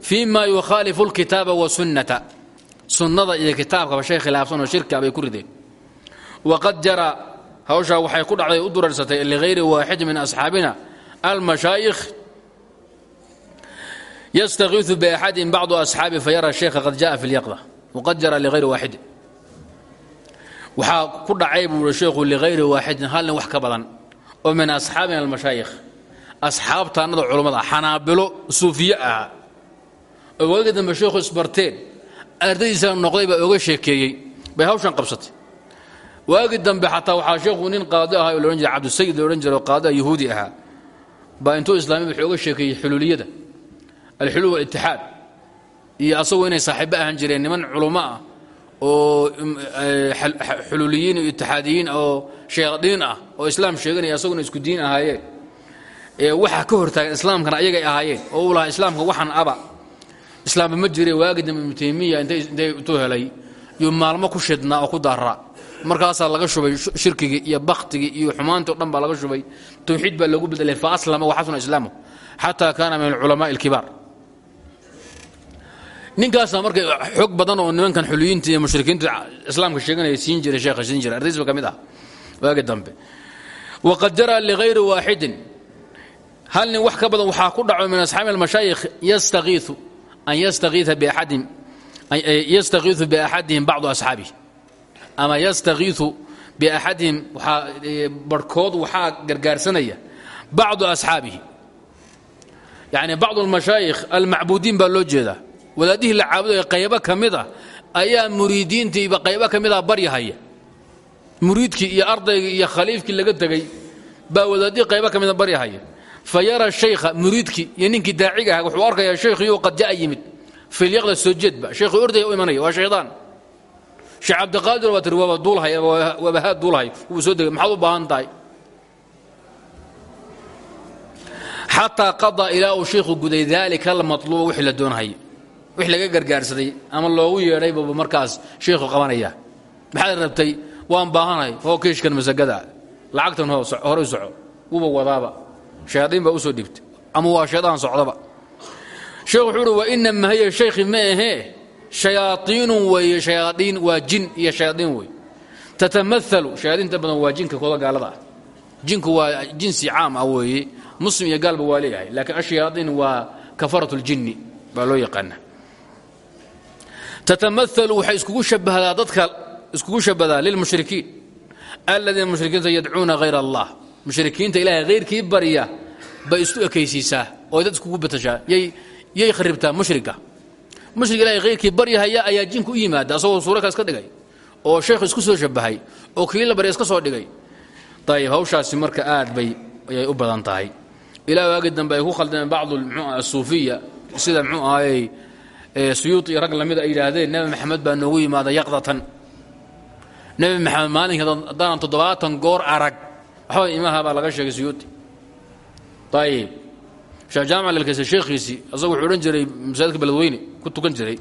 fii ma yukhaalifu اlkitaaba wasunnata sunnada iyo kitaabkaba shay khilaafsan oo shirka bay ku rideen waqad jara hawshaa waxay ku dhacday u durarsatay ligayri waaxid min asxaabina almashaayikh yastakiiu baxadin bacdu asxaabi fayara sheekha qad jaa fi اlyaqda waqad jara ligayri waaxidin waxaa ku dhacay buu i sheekhu ligayri waaxidin hal nin wax ka badan oo min asxaabina almashaayikh asxaabtaannada culummada xanaabilo suufiye ahaa oo waagi dambe sheekhu isbarteen ardadiisa noqday baa oga sheekeeyey bay hawshan qabsatay waagi dambe xataa waxaa sheekhu nin qaadi ahaa oo laodhan jiray cabdusayid alxuluul walitixaad iyo asagu inay saaxiibo ahaan jireen niman culummo oo xuluuliyiin iyo itixaadiyiin oo sheekhdhiin ah oo islaam sheeganaya asaguna isku diin ahaayeen ee waxa ka hortaagan islaamkana ayagay ahaayeen oo lahaa islaamka waxan aba islaamba ma jire waagi dambe ibnu taymiya helay yuu maalmo ku shidnaa oo ku daaraa markaasaa laga shubay shirkigii iyo baktigii iyo xumaantii o dhan laga shubay tawxiid baa lagu bedelay fa aslama waxasuna islaamu xataa kaana min alculamaai alkibaar ninkaasaa marka xoog badan oo nimankan xuliyiinta iyo mushrikiinta islaamka sheeganaya siin jiray sheekha siin jiray ardayisba ka mid ah. Waagi dambe. Waqad jaraa ligayri waaxidin hal nin wax ka badan waxaa ku dhaco min asxaabi almashaayikh yastakiiu an yastakiia biaadin yastakiiu biaxadihim bacdu asxaabihi ama yastakiiu biaxadihim waxaa barhkood waxaa gargaarsanaya bacdu asxaabihi. Yani bacdu almashaayikh almacbuudiin baa loo jeedaa wadaadihii la caabudayo qaybo ka mid a ayaa muriidiintiiba qaybo ka mid a baryahaya muriidkii iyo ardaygii iyo khaliifkii laga tegey baa wadaadihii qaybo ka mida baryahaya fa yara shaykha muriidkii iyo ninkii daaciga aha wuxuu arkayaa shaykhiioo qad ja'a yimid. Filyaqda soo jeedba shaykhii ordaya u imanaya waa shaydaan. Sheekh cabdiqaadir waa tiri waaba duulhay waaba haad duulhay wuu soo degay maxaad u baahan tahay? Xataa qadaa ilaa uu shaykhu guday daalika almatluuba wixii la doonhaya wix laga gargaarsaday ama loogu yeedhay baba markaas shaykhu qabanaya. Maxaad rabtay? Waan baahanahay hoo masagada. Lacagtan horey soco. Wuba wadaaba. Shayaadiin baa u soo dhibtay. Ama waa shaydaan socdaba. Sheekh wuxuu uhi wa ina mahaya shaykhi ma ahee shayaaiinun weeye shayaaiin waa jin iyo shayaaiin wey tatamaalu shayaadiinta badan waa jinka kooda gaalada ah. Jinku waa jinsi caam ah weeye. Muslim iyo gaalba waa leeyahay. Laakiin ashayaaiin waa kafarat ljinni baa loo yaqaana tatamaalu waxay iskugu shabahdaa dadka iskugu shabadaa lilmushrikiin aladiina mushrikiinta yadcuuna hayr allah mushrikiinta ilaahay hayrkii barya bay isu ekaysiisaa oo dad iskugu batashaa yay kharibtaa mushrika mushrig ilahay hayrkii baryahaya ayaa jinku u yimaada asagoo suura kale iska dhigay oo sheekh isku soo shabahay oo kii la barya iska soo dhigay ayib hawshaasi marka aad bay ayay u badan tahay ilaa waagi dambe ay ku khaldameen bacdu mxuu aha suufiya sida mxuu ahayey suyuud iyo rag la mid ay yidhaahdeen nebi maxamed baa noogu yimaada yaqdatan. Nebi maxamed maalinka haddaanan toddobaatan goor arag waxba imaha baa laga sheegay suyuudi ayib sheekh jaamac lilkayse sheekhiisii asagu wuxuu odhan jiray masaajidka beledweyne ku tukan jiray.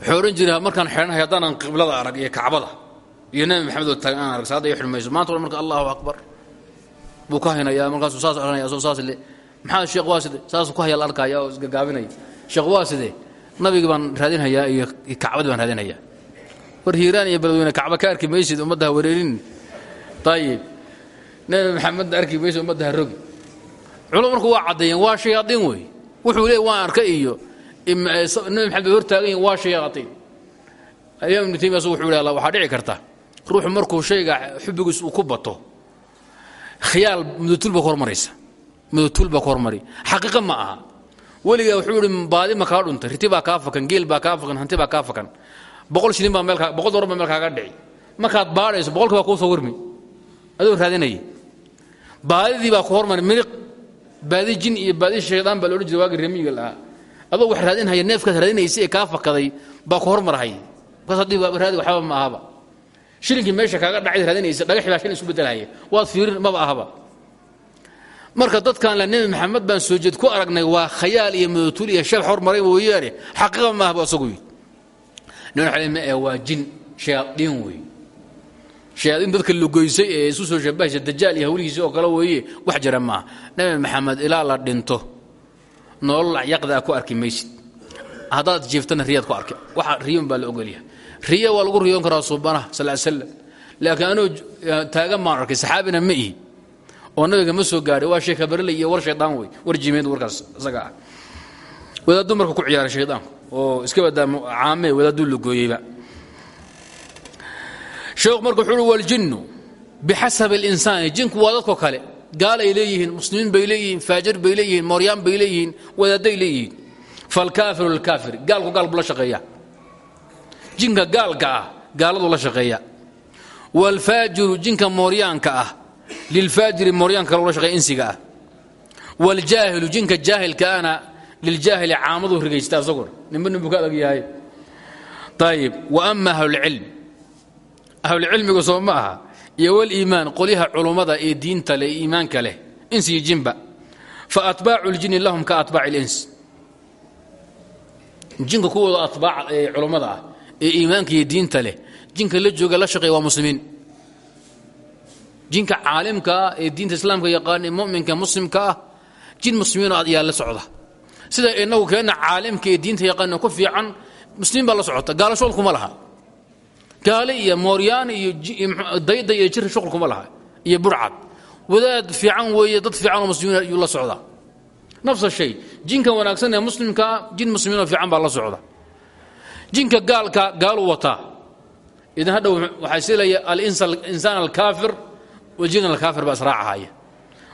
Wuxuu odhan jiray markaan xidhanahay haddaanan qiblada arag iyo kacbada iyo nebi maxamed oo taagan aan arag salaadda iyo xidhmayso. Maanta marka allahu akbar. Buu ka haynayaa markaasuu saas arinaya asoo saas le maxaa sheekh waa side saasuu ku haya la arkaya oo isgagaabinaya sheekh waa side nabigii baan raadinhayaa iyo kacbadii baan raadinhayaa. War hiiraan iyo beledweyne kacba ka arki maysid ummadda ha wareerin. Ayib nebi maxamedna arki maysid ummadda ha rogi culum marku waa caddeeyeen waa shayaaiin wey. Wuxuu leey waan arka iyo nebi maxamed bay hortaagan yihiin waa shayaaiin imaam ibnu taymiya asagu wuxuu lehy waxaa dhici karta. Ruuxu markuu shayga xubbigiis uu ku bato khiyaal mudatul baa ku hormaraysa. Mudatul baa ku hormari. Xaqiiqa ma aha weligaa wuxuu yihi baadi ma kaa dhuntay riti baa kaa fakan geel baa kaa fakan hanti baa kaa fakan. Boqol shilin baa meel boqol dolar baa meel kaaga dhici. Markaad baadhayso boqolki baa kuu soo warmi. Adoo raadinaya baadidii baa ku hormari miliq baadi jin iyo baadi shaydaan baa loodhan jiray waagii remiyiga lahaa adoo wax raadinhaya neefkaad raadinaysa ee fakaday baa ku hormarhay. Markaas haddii raadi waxba ma ahaba. Shilinkii meesha kaaga dhacay raadinaysa dhagaxi baa shilin isu bedelhaya waad fiirin maba ahaba marka dadkan la nebi maxamed baan soo jeed ku aragnay waa khayaal iyo madotul iyo sheeb hormaray mooyaane xaqiiqa ma ahba asagu yidhi. Nin waxa ma ee waa jin shayaadiin wey shayaadiin dadka lugoysay ee isu soo shabahaysa dajaal iyo hawlihiisi oo kale weeye wax jira maaha nebi maxamed ilaa la dhinto nolol yaqdaa ku arki maysid. Haddaad jiiftana riyaad ku arki. Waxa riyon baa la ogolyahay riya waa lagu riyoon karaa suubanaha sal slam laakiin anuu taagan baan arkay saxaabina ma ihi oo nabiga ma soo gaadhay waa sheeka barley iyo war shaydaan wey war jimeed warkaas isaga ah. Wadaaduu marka ku ciyaaray shaydaanku oo iska badaa caame wadaaduu lugooyeyba sheekhu marka wuxuu uhi waljinnu bixasabi اlinsaani jinku waa dadko kale gaalay leeyihiin muslimiin bay leeyihiin faajir bay leeyihiin mooryaan bay leeyihiin wadaaday leeyihiin. Falkaafiru lkaafir gaalku gaal buu la shaqeeya jinka gaalka ah gaaladuu la shaqeeya wاlfaajiru jinka mooryaanka ah lilfaajiri mooryaanka kale ula shaqeeya insiga ah wاljaahilu jinka jaahilka ahna liljaahili caamaduu rigaysta asaguna nimba ninbuu ka adag yahay ayib waama ahlulcilm ahlulcilmigu soo ma aha iyo waliimaan qolyaha culummada ee diinta leh iimaanka leh insiyo jinba faatbaacu ljini lahum ka atbaaci اlins jinka kuwooda atbaac ee culummada ah ee iimaanka iyo diinta leh jinka la jooga la shaqeeya jinka caalimka ah ee diinta islaamka yaqaan ee muminka muslimka ah jin muslimiinoo ayaa la socda. Sida inagu keenna caalimka ee diinta yaqaano ku fiican muslimiin baa la socota gaalo shuqul kuma laha. Gaale iyo mooryaan iyo dayda iyo jir shuqul kuma laha iyo burcad. Wadaad fiican weeye dad fiicanoo muslimiin yuu la socdaa nafsa shay jinka wanaagsan ee muslimkaa jin muslimiinoo fiican baa la socda. Jinka gaalka gaaluu wataa idan hadhow waxaa silaya alinsaan alkaafir waljin alkaafir baa israacahaya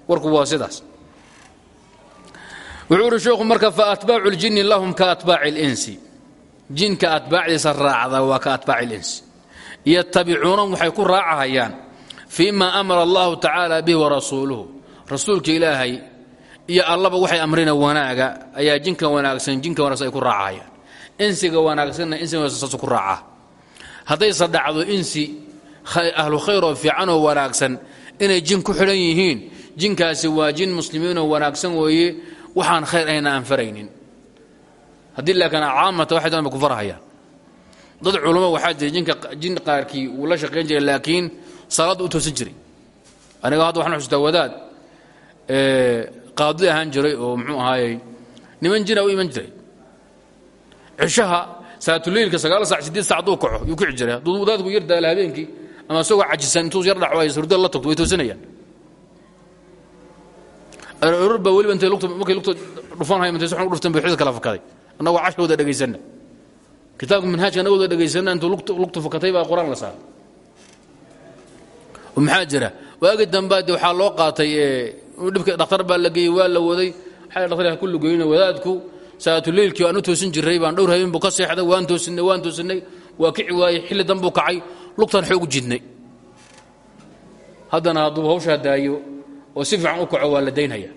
warku waa sidaas. Wuxuu uhi sheekhu marka faatbaacu ljini lahum ka atbaaci اlinsi jinka atbaacdiisa raacda waa ka atbaaci اlinsi yatabicuunahum waxay ku raacahayaan fii ma amara allahu tacaala bihi warasuuluhu rasuulka ilaahay iyo allaba waxay amrina wanaaga. Ayaa jinka wanaagsan jinka wanaagsan ay ku raacahayaan. Insiga wanaagsanna insiga wanaagsan ku raacaa. Haddayse dhacdo insi ahlu khayr oo fiican oo wanaagsan inay jin ku xidhan yihiin. Jinkaasi waa jin muslimiinoo wanaagsan weeye. Waxaan khayr ayna aan faraynin. Haddii laakiin caamata waxay doon ba ku farhayaan dad culamo waxaa jira jinka jin qaarkii wuu la shaqayn jiray laakiin salaadda u toosan jiray. Aniga hadda waxaan xusuustaa wadaad. Qaadi ahaan jiray oo muxuu ahaayey niman jina u iman jiray. Cishaha salaatuleylka sagaal sac sideed sac kaco yuu kici jiray. Hadduu wadaadku yar daala habeenkii ama isagoo cajisan intuu yar dhaco ay hurda la tagto way toosanayaan urur baa weliba intay markay lugta dhufanhayo intay suxun u dhufteen bay xidid kala fakaday. Annagoo cashkooda dhegaysanna kitaabka manhaajka annagooda dhegaysanna intuu lugta fakatay baa qur'aan la saaray oo maxaa jira waagi dambaa de waxaa loo qaatay dhibka dhakhtar baa la geeyey waa la waday. Waxaa dhakhtar ha ku lugeeyna wadaadku salaatuleylkii aan u toosin jiray baan dhowr habeen buu ka seexday waan toosinay waan toosinay. Waa kici waayey xilli danbuu kacay lugtan xoog u jidnay haddana hadduu hawshaa daayo oo si fiican u kaco waa la daynhaya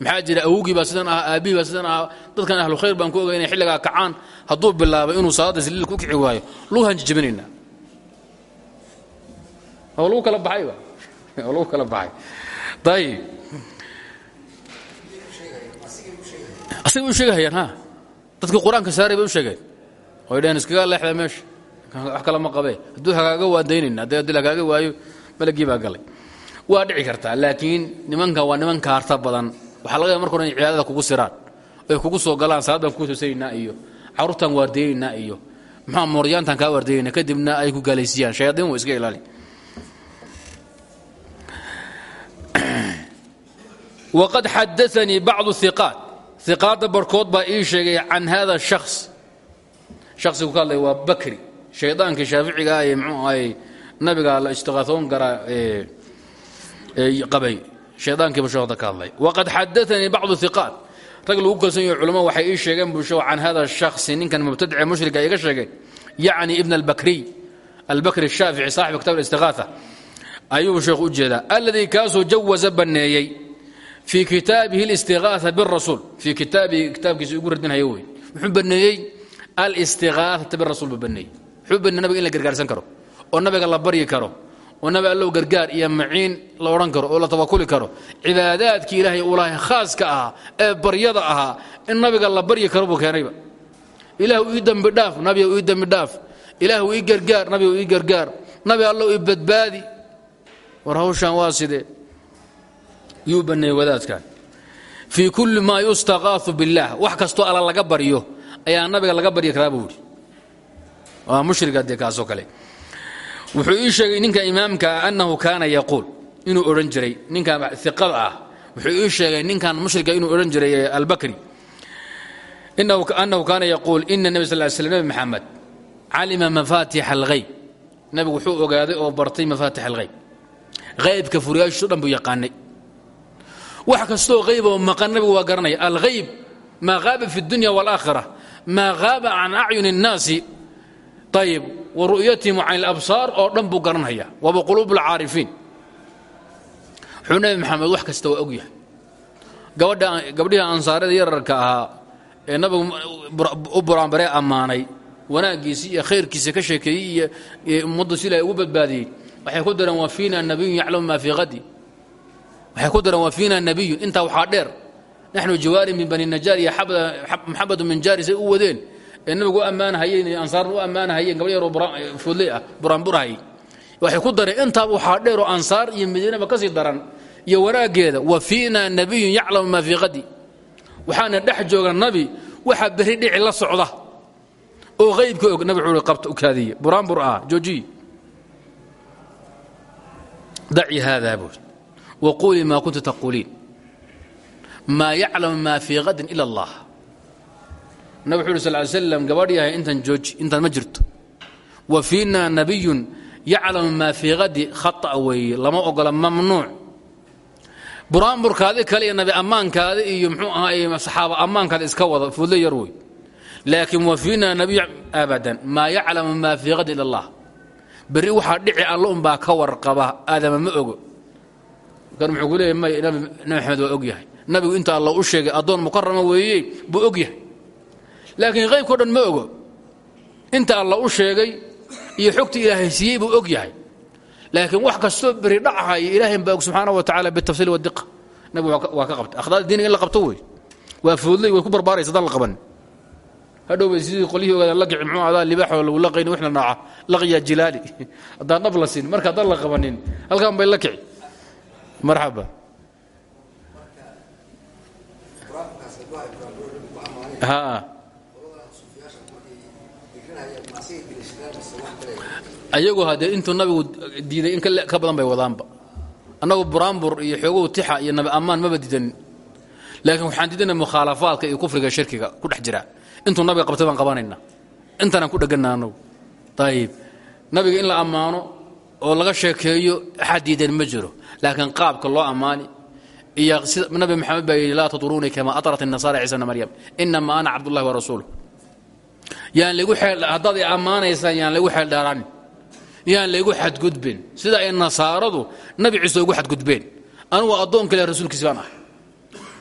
maxaa jira awogii baa sidan ahaa aabbihii baa sidan ahaa dadkan ahlu khayr baan ku ogay inay xilligaa kacaan hadduu bilaabay inuu salaadda sliil ku kici waayo. Lugu hanjijabinaynaa oo lagu kala baxay ba oo lagu kala baxay. Ayib asagay u sheegahayaan ha? Saaray bay u sheegeen. Dhaheen iskaga leexda meesha wax kale ma qabee. Hadduu hagaaga waa daynayna haddii hagaaga waayo malagii baa galay. Waa dhici kartaa laakiin nimanka waa niman kaarta badan. Waxaa laga marka hore inay kugu siraan ay kugu soo galaan salaadaan ku tusaynaa iyo carruurtaan waardeeyaynaa iyo maxaa mooryaantaan kaa waardeeyayna kadibna ay ku gaalaysiiyaan shayaadiin wa iska ilaali waqad xadaanii bacdu iqaat iqaadda barhkood baa ii sheegay can hada shaks shaksigu ka hadlay waa Ah shaydaankii shaaficiga ay mxuu ahay nabigaa la istikaaoon garaa qabay. Shaydaankiiba sheekda ka hadlay. Waqad xadaanii bacdu iqaat rag lagu kalsoon yahe culmadu waxay ii sheegeen bulsho can hada shakhsi ninkan mubtadicee mushrika iga sheegeen yacni ibn albakriy albakri shaafici saaxiba kitab istikaaha ayuu sheekhu u jeedaa aladii kaasuu jawaza baneeyey fii kitaabihi listiqaaha birasuul fii kitaabihi kitaabkiisa igu radinhayo wey wuxuu baneeyey alistiqaaata birasuul buu baneeyey baneey nabiga in la gargaarsan karo oo nabiga la baryi karo oo nabi allow gargaar iyo maciin la odhan karo oo la tawakuli karo. Cibaadaadkii ilaahay ulaahay khaaska ahaa ee baryada ahaa in nabiga la baryi karo buu keenayba. Ilaahu ii dembi dhaaf nabiga ii dembi dhaaf. Ilaahu ii gargaar nabiga ii gargaar. Nabi allow ii badbaadi. War hawshaan waa sidee? Yuu baneeyey wadaadkan. Fii kulli maa yustaqaafu biاllah wax kastoo alla laga baryo ayaa nabiga laga baryi karaa buu waa mushriga dee kaasoo kale wuxuu ii sheegay ninka imaamkaa annahu kaana yaquul inuu odhan jiray ninka iqada ah wuxuu ii sheegay ninkan mushrika inuu odhan jiray albakri annahu kaana yaquul ina nebi sal sl nebi maxamed calima mafaatix alghayb nabigu wuxuu ogaaday oo bartay mafaatix alghayb haybka furiyaashiiso dhan buu yaqaanay wax kastoo hayboo maqan nabigu waa garanaya alghayb maa haaba fi اdunya wاlaakhira maa haaba can acyuni الnaasi ayib wa ru'yatihim can اlabsaar oo dhan buu garanhaya waaba quluub اlcaarifiin wuxuu nebi maxamed wax kasta waa og yahay gabdhihii ansaarada yararka ahaa ee nabigu u buraanbaree ammaanay wanaaggiisii iyo khayrkiisa ka sheekeeyey iyo ummaddu si ilahay ugu badbaadiyey waxay ku dareen wa fiina nabiyun yaclamu maa fii hadi waxay ku dareen ee nabigu u ansaarna u ammaanahayeen gabdho yaroo foodley ah buraanburahayay waxay ku dareen intaaba waxaa dheer oo ansaar iyo madiinaba ka sii daran iyo wanaaggeeda wa fiina nabiyun yaclamu maa fii hadi waxaana dhex jooga nabi waxa berri dhici la socda oo haybka og nabi wuxuu qabta u kaadiye buraanbur ah joojiyi daci haadaa buuri wquulii maa kunta taquuliin. Maa yaclamu maa fii hadin ila allah nabig wuxu uhi sal ly gabadh yahay intan jooji intaan ma jirto. Wa fiina nabiyun yaclamu maa fii hadi khata weeye lama ogola mamnuuc. Buraanburkaadi kale iyo nabi iyo mxuu ahaay saxaaba ammaankaadi iska wada fuudle yar wey laakiin wa fiina nabiy abadan maa yaclamu maa fii hadi ila allah berri waxaa dhici alla unbaa ka warqaba aadama ma ogo. Kan muxuu ku nabi maxamed waa og yahay. Nabigu inta alla u sheegay addoon mukarama weeye buu og yahay laakiin qaybkao dhan ma ogo. Inta alla u sheegay iyo xogtii ilaahay siiyey buu og yahay. Laakiin wax kastoo beri dhacahaya ilaahay baa og subxaana wa tacala bitafsiil wadiqa nabigu waa ka qabta akhdaada diiniga in la qabto wey. Waa foodley way ku barbaaraysa haddaan la qaban. Hadhowbay sidii qolyihii ogaadaan la kici muxuu adaa libaaxoo lagu laqayni wixna naaca. Laqyaa jilaali. Haddaan dhab la siin marka haddaan la qabanin halkan bay la kici marxaba ayagoo haddee intuu nabigu diiday in ka badan bay wadaanba. Annagu buraanbur iyo xoogow tixa iyo nabi ammaan maba diidanin laakiin waxaan diidana mukhaalafaadka iyo kufriga shirkiga ku dhex jira intuu nabiga qabtay baan qabanayna. Intaanaan ku dhegana anagu nabiga in la ammaano oo laga sheekeeyo axad ma jiro. Laakiin qaabka loo ammaani iyo nabi maxamed baa yidhi laa taturuunii kamaa atarat الnasaara ciisa bna maryam. Inama ana cabdullahi warasuuluh yaan lagu haddaad i ammaanaysaan yaan lagu xeeldheeraanin yaan laygu xadgudbin. Sida ay nasaaradu nabi ciise ugu xadgudbeen. Anugu addoon kale rasuulkiisi baan ahay.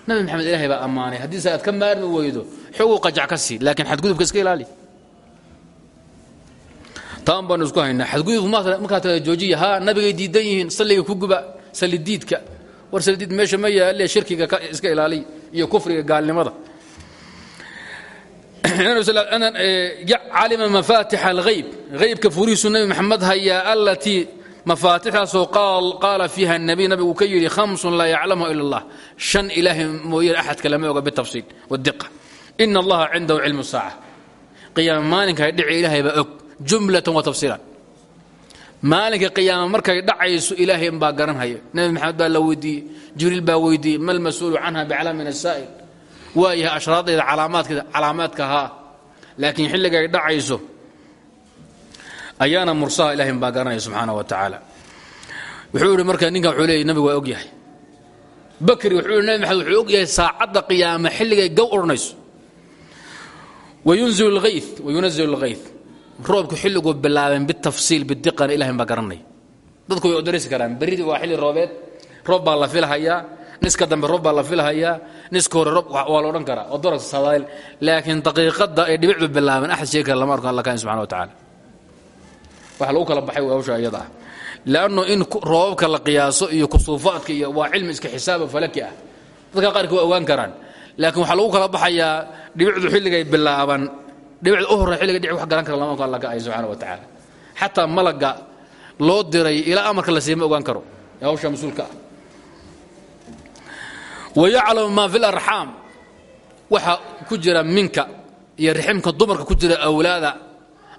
Nabi maxamed ilahay baa ammaanay. Haddiise aad ka maarmi weydo xoguu qajac ka sii laakiin xadgudubka iska ilaali. Taan baanu isku haynaa. Xadgudubku markaa taa joojiya haa nabigay diidan yihiin salliga ku guba sallidiidka war sallidiid meesha ma yaalle shirkiga iska ilaaliy iyo kufriga gaalnimada calima mafaatixa alhayb haybka furihiisu nabi maxamed hayaa allatii mafaatixdaasoo qaala fiiha nabiy nabigu ka yidhi hamsun laa yaclamha allah. Shan ilaahay mooyane axadka lama oga bitafsiil wadiqa ina allaha cindahu cilmu saaca qiyaama maalinka dhici ilaahay baa og. Jumlatan wa tafsiilan. Maalinka qiyaama markay dhacayso ilaahay baa garanhaya nabi maxamed baa la weydiiyey jibriil baa weydiiyey mal mas'uulu canha biclaam min asaa'il waa yahay ashraadayda calaamaadkeeda calaamaadka haa laakiin xilliga ay dhacayso ayaana mursaha ilahay baa garanaya wa tacaala. Wuxuu ihi marka ninkan wuxuu leeyay nabigu waa og yahay bakri wuxuu ihi nabi wuxuu og yahay saacadda qiyaama xilligay gow odhanayso wayunzilu lghayth wayunazilu lghayth roobku xilliguu bilaabeen bitafsiil bidiqana ilahay baa garanaya. Dadku way odaraysi karaan berridii waa xilli roobeed roob baa la filhayaa niska dambe roob baa la niska hore roob waa la odhan karaa odoras sadaayl laakiin daqiiqadda ay dhibicdu bilaabeen axad sheegi kara lama arko alla kain subxana wa tacaala waxa lagu kala baxay hawsha iyada ah. Lanno in roobabka la qiyaaso iyo kusuufaadka iyo waa cilmi iska xisaaba falaki ah. Dadka qaarka waa ogaan karaan. Laakiin waxaa lagu kala baxayaa dhibicdu xilligay bilaaban dhibicda u horre xilliga dhici wax garan kara lama alla ka ay subxana wa tacaala xataa malaga loo diray ilaa amarka la siima ogaan karo. Ee hawsha mas'uulka. ah wayaclamu maa fi larxaam waxa ku jira minka iyo riximka dumarka ku jira awlaada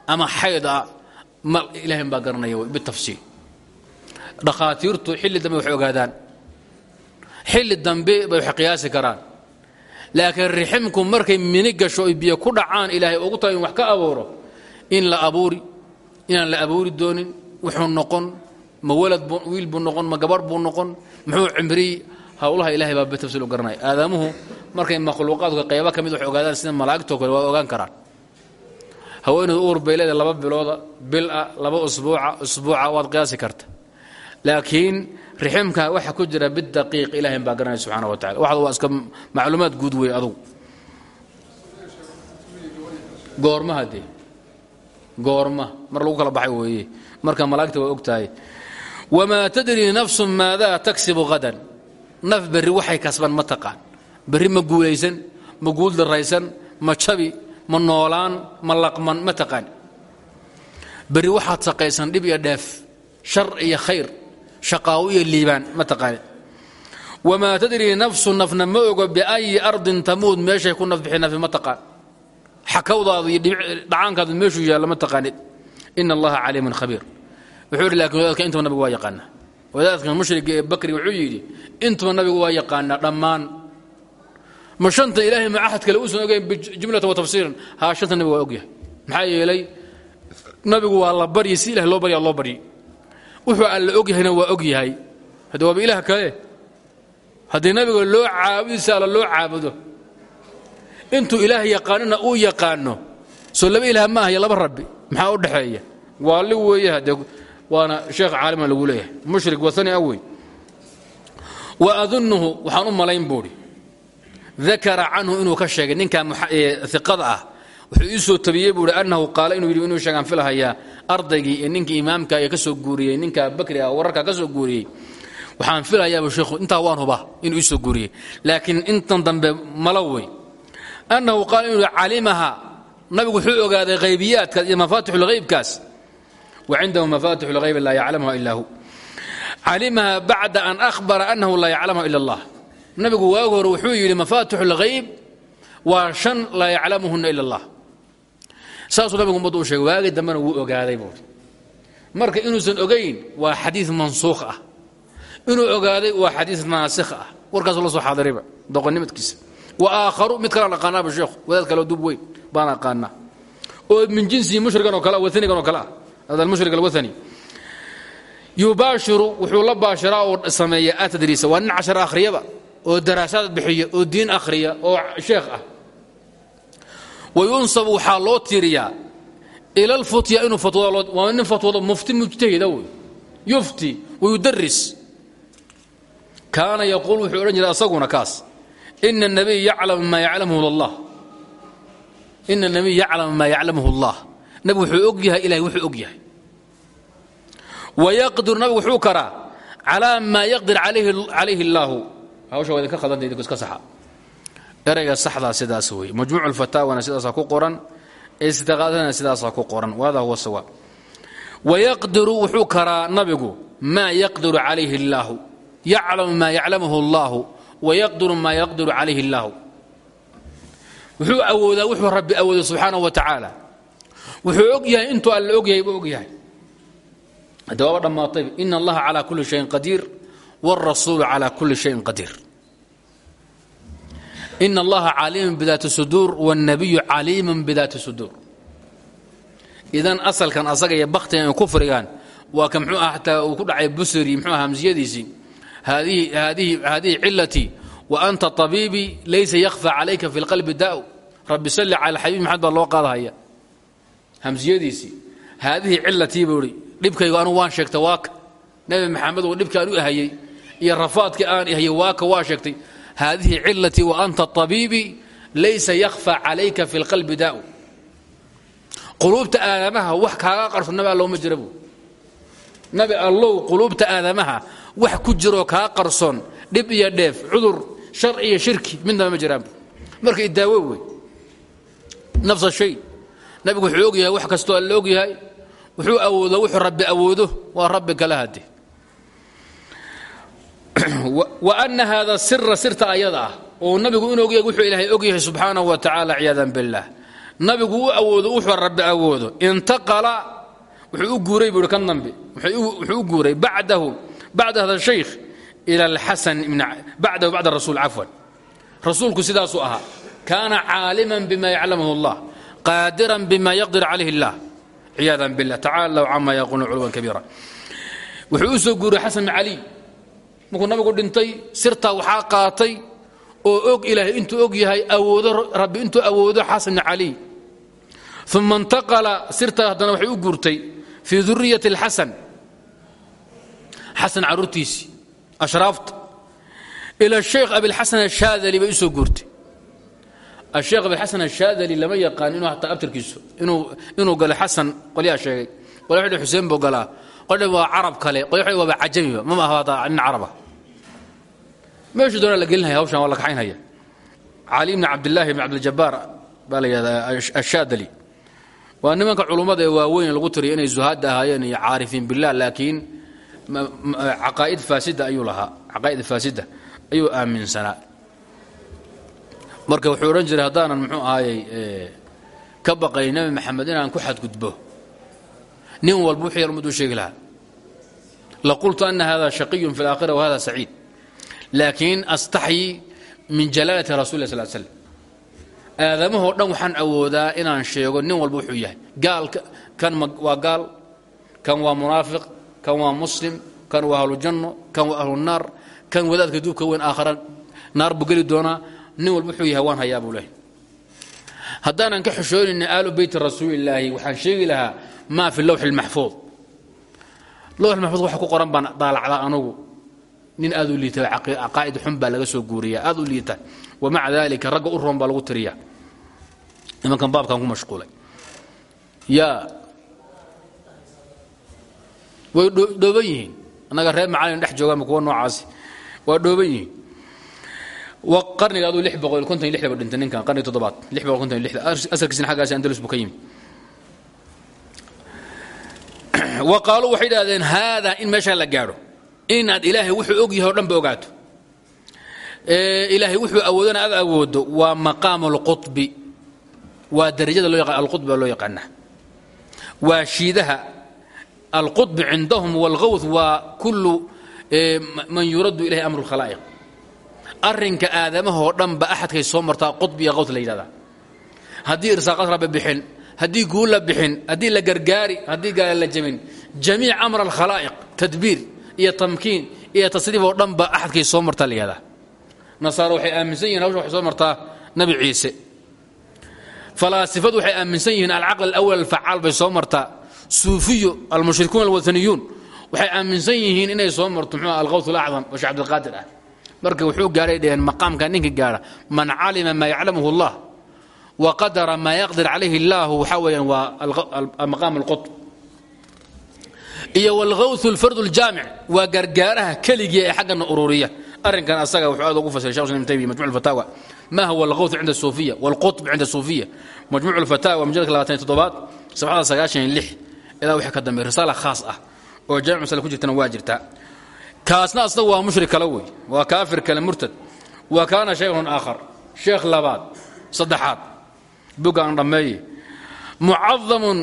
ama xayd ah ma ilahay baa garanaya bitafsiil dhakhaatiirtu xilli dambe waxay ogaadaan xilli dambe bay wax qiyaasi karaan laakiin riximku markay mini gasho oy biyo ku dhacaan ilaahay ugu tahay in wax ka abuuro in la abuuri inaan la abuuri doonin wuxuu noqon ma walad wiil buu ma gabarh buu noqon muxuu cimriy howlaha ilahay baa bitafsiil u garanaya aadamuhu markay makhluuqaadka qayba ka mid wax ogaadaan sida malaa'igtoo kale waa ogaan karaan. Haweeneydu uur bay laba bilooda bila laba usbuuca usbuuca waad qiyaasi karta. Laakiin riximka waxa ku jira bidaqiiq ilahay baa garanaya subxana wa tacala waxda waa iska macluumaad guud wey adugu. Goorma haddee goorma. Mar lagu kala baxay weeye. Marka malaa'igta waa og tahay wamaa nafsun maadaa taksibu hadan naf berri waxay kasban ma taqaan. Berri ma guulaysan ma guuldaraysan ma jabi ma noolaan ma laqman ma taqaan. Berri waxaad saqaysan dhib iyo dheef shar iyo khayr shaqaawo iyo liibaan ma taqaani. Wamaa tadrii nafsu nafna ma ogo biayi ardin tamuud meeshay ku nafbixi nafi ma taqaan. Xakawdaadu iyo dhacaankaadu meeshuu yaalla ma taqaanid. Ina allaha caliimun khabiir. Wuxuu wadaadka intuba nabigu waa yaqaanaa wadaadkan mushriga ee bakri wuxuu yidhi intuba nabigu waa yaqaanaa dhammaan. Ma shanta ilaahay ma axad kale uusan ogayn bijumlatan wa tafsiilan? Haa shanta nabigu waa ogyahay maxaa yeelay nabigu waa la baryi si ilahay loo barya loo baryi. Wuxuu alla ogyahayna waa og yahay. Hadde waaba ilaah kale haddii nabiga loo caabudiisa alla loo caabudo intuu ilaah yaqaanona uu yaqaano soo laba ilaah ma ahaya laba rabbi maxaa u dhexeeya? Waa li weeye haddee waana sheekh caalima lagu leeyahay. Mushrik wasani ah wey wa adunnuhu waxaan u malayn buudhi dakara canhu inuu ka sheegay ninkaa iqada ah. Wuxuu ii soo tabiyey buuhi annahu qaala inuu yidhi inuu sheegaan filahayaa ardaygii iyo ninkii imaamka ee ka soo guuriyey ninka bakri ah wararka ka soo guuriyey. Waxaan filayaaba sheekhu intaa waan huba inuu ii soo guuriyey. Laakiin intan dambe malo wey annahu qaala inuu mafaatixulhaybkaas wa cindahu mafaatixu lhayb laa yaclamuha ila hu calimaha bacda an ahbara annahu laa yaclamuha ila allah nabigu waagi hore wuxuu yidhi mafaatixu lhayb waa shan laa yaclamuhuna ila allah saasuu nabigu ummaddu u sheegay waagi dambena wuu ogaaday buuri marka inuusan ogayn waa xadiid mansuukh ah inuu ogaaday waa xadiid naasikh ah warkaasu la soo xaadirayba doqonnimadkiisa wa aakharu mid kalaan aqaanaaba sheekhu wadaad kaleo dub weyn baan aqaanaa oo min jinsihi mushrigan oo kale waanigan oo kale ah almushrik alwathani yubaashiru wuxuu la baashiraa oo sameeya atadriisa waa nin cashar akhriyaba oo daraasaad bixiya oo diin akhriya oo sheekh ah wayunsabu waxaa loo tiiriyaa ila lfutya inuu fatwado waa nin fatwado mufti mujtahida wey yufti wayudaris kaana yaquul wuxuu odhan jiray asaguna kaas ina nabiy yaclamu maa yaclamuhu allah nabig wuxuu og yahay ilahay wuxuu og yahay. Wayaqdiru nabigu wuxuu karaa calaa maa yaqdir calayhi illaahu hawsha waa idinka khaldanta iska saxa. Erayga saxdaa sidaas weeye. Majmuucu lfataawina sidaasaa ku qoran istiqaadadana sidaasaa ku qoran. Wadaa huwa sawaab. Wayaqdiru wuxuu karaa nabigu maa yaqdiru calayhi illaahu yaclamu maa yaclamuhu allaahu wayaqdiru maa yaqdiru calayhi illaahu wuxuu awoodaa wuxuu rabbi awooday subxaanahu wa tacaala wuxuu og yahay intuu alla og yahay buu og yahay hadda waaba dhammaatayba ina allaha calaa kulli shayin qadiir wاlrasuulu calaa kulli shayin qadiir ina allaha caliiman bidaati suduur wاlnabiyu caliiman bidaati suduur idan asalkan asaga iyo baktigan ay kufrigaan waa ka mxuu ah xataa uu ku dhacay busri mxuu ah hamsiyadiisii haadihi cilatii wa anta طabiibii laysa yakhfa calayka fi اlqalbi daa'u rabbi salli cala xabiib maxamed baa loo qaadahaya hamsiyadiisii haadihi cilatii buu ihi dhibkaygu anugu waan sheegtay waaka. Nebi maxamed oo dhibka aan u ahayey iyo rafaadka aan ahayey waaka waa sheegtay haadihi cilatii wa anta طabiibii laysa yakhfa calayka fi اlqalbi daa'u. Quluubta aadamaha wax kaaga qarso nabi allow ma jira nabi allow quluubta aadamaha wax ku jiroo kaa qarsoon dhib iyo dheef cudur shar iyo shirki midnaba ma jiraanbu marka idaawo wey. Nafsa shay nabigu wuxuu og yahay wax kastoo alla og yahay wuxuu awoodo wuxuu rabbi awoodo. Waa rabbi kala hade wa ana haada sira sirta ayada ah. Oo nabigu in og yahay wuxuu ilaahay og yahay subxaanahu wa tacaala ciyaadan biاllah nabigu u awoodo wuxuu rabbi awoodo. Intaqala wuxuu u guuray buu kan dambe. Wuxuu u guuray bacdahu bacda hada shaykh ila alxasan bacdahu bacda rasuul cafwan. Rasuulku sidaasuu ahaa. Kaana caaliman bima yaclamahu allah qaadiran bima yaqdir calayhi اllah ciyaadan billah tacala lahu cama yaquulun culuwan kabiira wuxuu u soo guuray xasan cali markuu nabigu dhintay sirtaa waxaa qaatay oo og ilaahay intuu og yahay awoodo rabbi intuu awoodo xasan cali uma intaqala sirtaa haddana waxay u guurtay fii duriyati اlxasan xasan caruurtiisii ashraafta ila sheekh abilxasan ashaadali bay u soo guurtay asheekh abilxasan ashaadali lama yaqaan inuu hataa abtirkiisu inuu galo xasan qolyaa sheegay. Waxay xuseen buu galaa. Qolya waa carab kale waxay waaba cajamiba ma maaha hataa nin caraba meeshuu doonaa la gelinaya hawshan waa la kaxaynhaya cali bni cabdillaahi bni cabdiljabaar baa la yidhahdaa ashaadali waa nimanka culummada ee waaweyn lagu tiriyo inay zuhaadda ahaayeen iyo caarifiin billah laakiin caqaa'id faasida ayuu lahaa. Caqaa'id faasida ayuu aaminsanaa marka wuxuu odhan jiray haddaanan muxuu ahaayey ka baqay nebi maxamed inaan ku xadgudbo. Nin walba wuxuu yar ummaduu sheegi lahaa. Laqultu ana hada shaqiyun fi اlaakhira wahada saciid. Laakiin astaxyi min jalaalati rasul lah sl slam aadamahoo dhan waxaan awoodaa inaan sheego nin walba wuxuu yahay. Gaal kan waa gaal kan waa munaafiq kan waa muslim kan waa ahlujanno kan waa ahlunaar kan wadaadka duubka weyn aakhara naar buu doonaa nin walba wuxuu yahay waan hayaa buu lehay haddaanan ka xishoonayna aalu beyti rasuulillaahi waxaan sheegi lahaa maa fi lowxi lmaxfuud lowx maxfuud waxa ku qoran baan daalacdaa anugu. Nin aad u liita caqaa'id xun baa laga soo guuriya aad u liita wamaca dalika ragga u roon baa lagu tiriya nimankan baabkan ku mashquulay. Yaa way dhooban yihiin. Reer macalin dhex joogaanba kuwa noocaasi. Waa dhooban qarniga aduu lix boqol konton iyo lixdaba dhintay ninkan qarniga toddobaad. Lix boqol konton iyo lixda asalkiisina xaggaasi andalus buu wa qaaluu waxay idhahdeen in meeshaa la gaadho. Inaad ilaahay wuxuu og yahay dhan ba ogaato. Ilaahay wuxuu awoodana aad awooddo waa maqaamu alqubi waa darajada loo yaqaan alqubi baa loo yaqaana waa shiidaha. Alqubi cindahum walgawth waa kullu man yuraddu ilahi amru lkhalaa'iq arrinka aadamahoo dhan ba axadkay soo martaa iyo gawth la yidhahdaa. Haddii irsaaqad rabbi bixin haddii guul la bixin haddii la gargaari haddii gaala la jebin jamiic amr alkhalaa'iq tadbiir iyo tamkiin iyo tasriif oo dhan ba axadkay soo martaa la yihahdaa nasaaro waxay aaminsan yihiin hawsha soo martaa nabi ciise. Falaasifadu waxay aaminsan yihiin alcaql alawal alfacaal bay soo martaa. Suufiyu almushrikuun alwataniyuun waxay aaminsan yihiin inay soo marto muxuu alqawth alacdam oo sheekh cabdilqaadir ah marka wuxuu gaadhay dheheen maqaamka ninka gaadha man calima maa yaclamuhu allah wa qadara maa yaqdir calayhi illaahu waxaa weeyaan waa maqaam alqutb. Iyo wlgawth lfard ljaamic waa gargaaraha keligii ee xaggana ururiya. Arrinkan asaga wuxuu aad ugu fasiray shekh islam taymiya majmuc alfataawa ma huwa algawth cinda suufiya? Wاlqutb cinda suufiya. Majmuc alfataawa majalka labaatan toddobaad sabxada sagaashan iyo lix ilaa wixii ka dambeey risaala khaas ah oo jaamic masale ku jirtana waa kaasna asna waa mushrik kale wey waa kaafir kale murtad. Wa kaana shaykhun aakhar sheekh labaad saddexaad. Buga aan dhammeeye mucadamun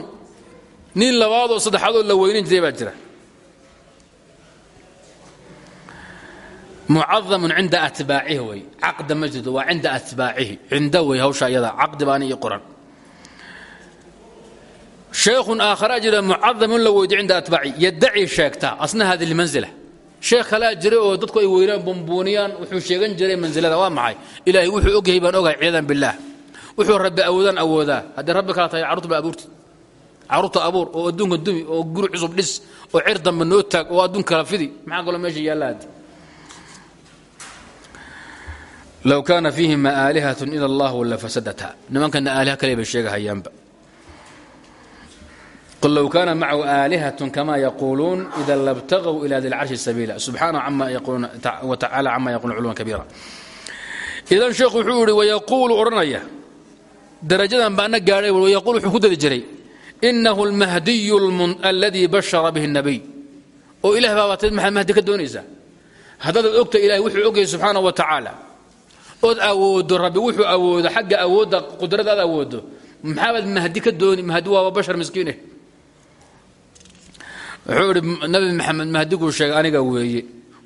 nin labaadoo saddexaadoo la weynin jiray baa jira. Mucadamun cinda atbaacihi wey caqda ma jirto waa cinda atbaacihi. Cinda hawsha iyada caqdi baani qoran shaykhun aakharaa jira mucadamun la weydiyo cinda atbaacihi. Yaddaci sheegtaa asna hadi lmanzila sheekh kalaa jiray oo dadku ay weynaan bumbuuniyaan wuxuu sheegan jiray mansilada waa maxay? Ilaahay wuxuu ogyahay baan ogahay ciidan billaah. Wuxuu rabbi awoodaan awoodaa. Haddii rabbi kala tahay carruurta ba abuurti carruurta abuur oo adduunka dumi oo guri cusub dhis oo cir dambe noo taag oo adduun kala fidi maxaa kaloo meesha yaalla haddi low kaana fiihima aalihatun ila allah la fasadata. Nimankana aaliha kale bay sheegahayaanba qul low kaana macahu aalihatun kama yaquuluun ida labtagw ila di lcarshi sabiila subxaanahu ama yaquuluuna watacaala cama yaquluun culuwan kabiira idan sheekhu wuxuu yihi wayaquulu odhanaya darajadan baana gaadhay wayaquul wuxuu ku dari jiray inahu almahdiyu aladii bashara bihi الnabiy oo ilah baabaatad maxaad mahdi ka doonaysaa haddaadaad ogta ilahay wuxuu ogayay subxaanaه wa tacaala ood awoodo rabbi wuxuu awoodo xagga awoodda qudrada aad awoodo maxaabaad mahdi ka dooni mahdi waaba bashar miskiineh wuxuu idhi nabi maxamed mahdiguu sheegay aniga weeye